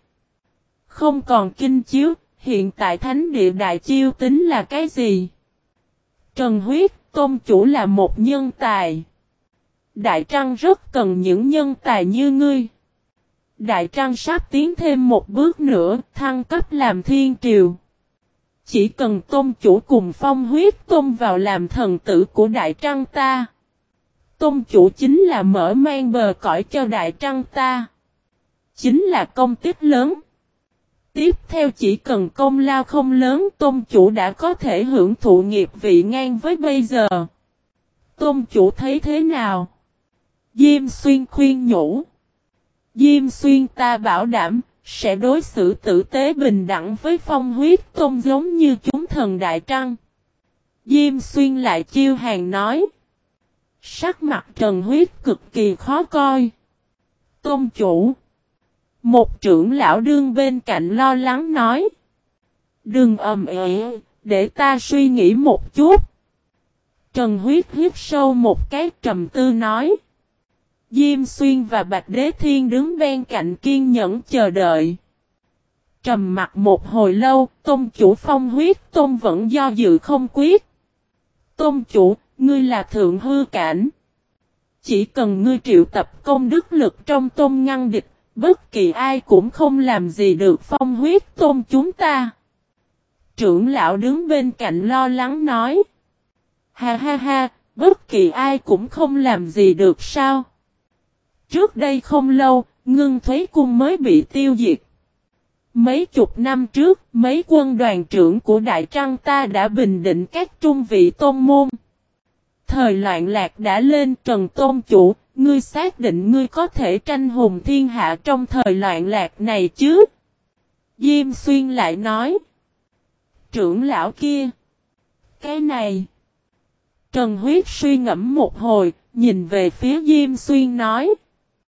Không còn kinh chiếu, hiện tại thánh địa đại chiêu tính là cái gì? Trần huyết, tôn chủ là một nhân tài. Đại Trăng rất cần những nhân tài như ngươi. Đại Trăng sắp tiến thêm một bước nữa, thăng cấp làm thiên triều. Chỉ cần tôn chủ cùng phong huyết tôn vào làm thần tử của Đại Trăng ta. Tôn chủ chính là mở mang bờ cõi cho Đại Trăng ta. Chính là công tích lớn. Tiếp theo chỉ cần công lao không lớn tôn chủ đã có thể hưởng thụ nghiệp vị ngang với bây giờ. Tôn chủ thấy thế nào? Diêm xuyên khuyên nhủ. Diêm xuyên ta bảo đảm, sẽ đối xử tử tế bình đẳng với phong huyết tôn giống như chúng thần đại trăng. Diêm xuyên lại chiêu hàng nói. Sắc mặt trần huyết cực kỳ khó coi. Tôn chủ. Một trưởng lão đương bên cạnh lo lắng nói. Đừng ầm ĩ, để ta suy nghĩ một chút. Trần huyết hít sâu một cái trầm tư nói. Diêm Xuyên và Bạch Đế Thiên đứng bên cạnh kiên nhẫn chờ đợi. Trầm mặt một hồi lâu, tôn chủ phong huyết tôn vẫn do dự không quyết. Tôn chủ, ngươi là thượng hư cảnh. Chỉ cần ngươi triệu tập công đức lực trong tôn ngăn địch, bất kỳ ai cũng không làm gì được phong huyết tôn chúng ta. Trưởng lão đứng bên cạnh lo lắng nói. Ha ha ha, bất kỳ ai cũng không làm gì được sao? Trước đây không lâu, ngưng thuế cung mới bị tiêu diệt. Mấy chục năm trước, mấy quân đoàn trưởng của Đại Trăng ta đã bình định các trung vị tôn môn. Thời loạn lạc đã lên trần tôn chủ, ngươi xác định ngươi có thể tranh hùng thiên hạ trong thời loạn lạc này chứ? Diêm xuyên lại nói. Trưởng lão kia. Cái này. Trần huyết suy ngẫm một hồi, nhìn về phía Diêm xuyên nói.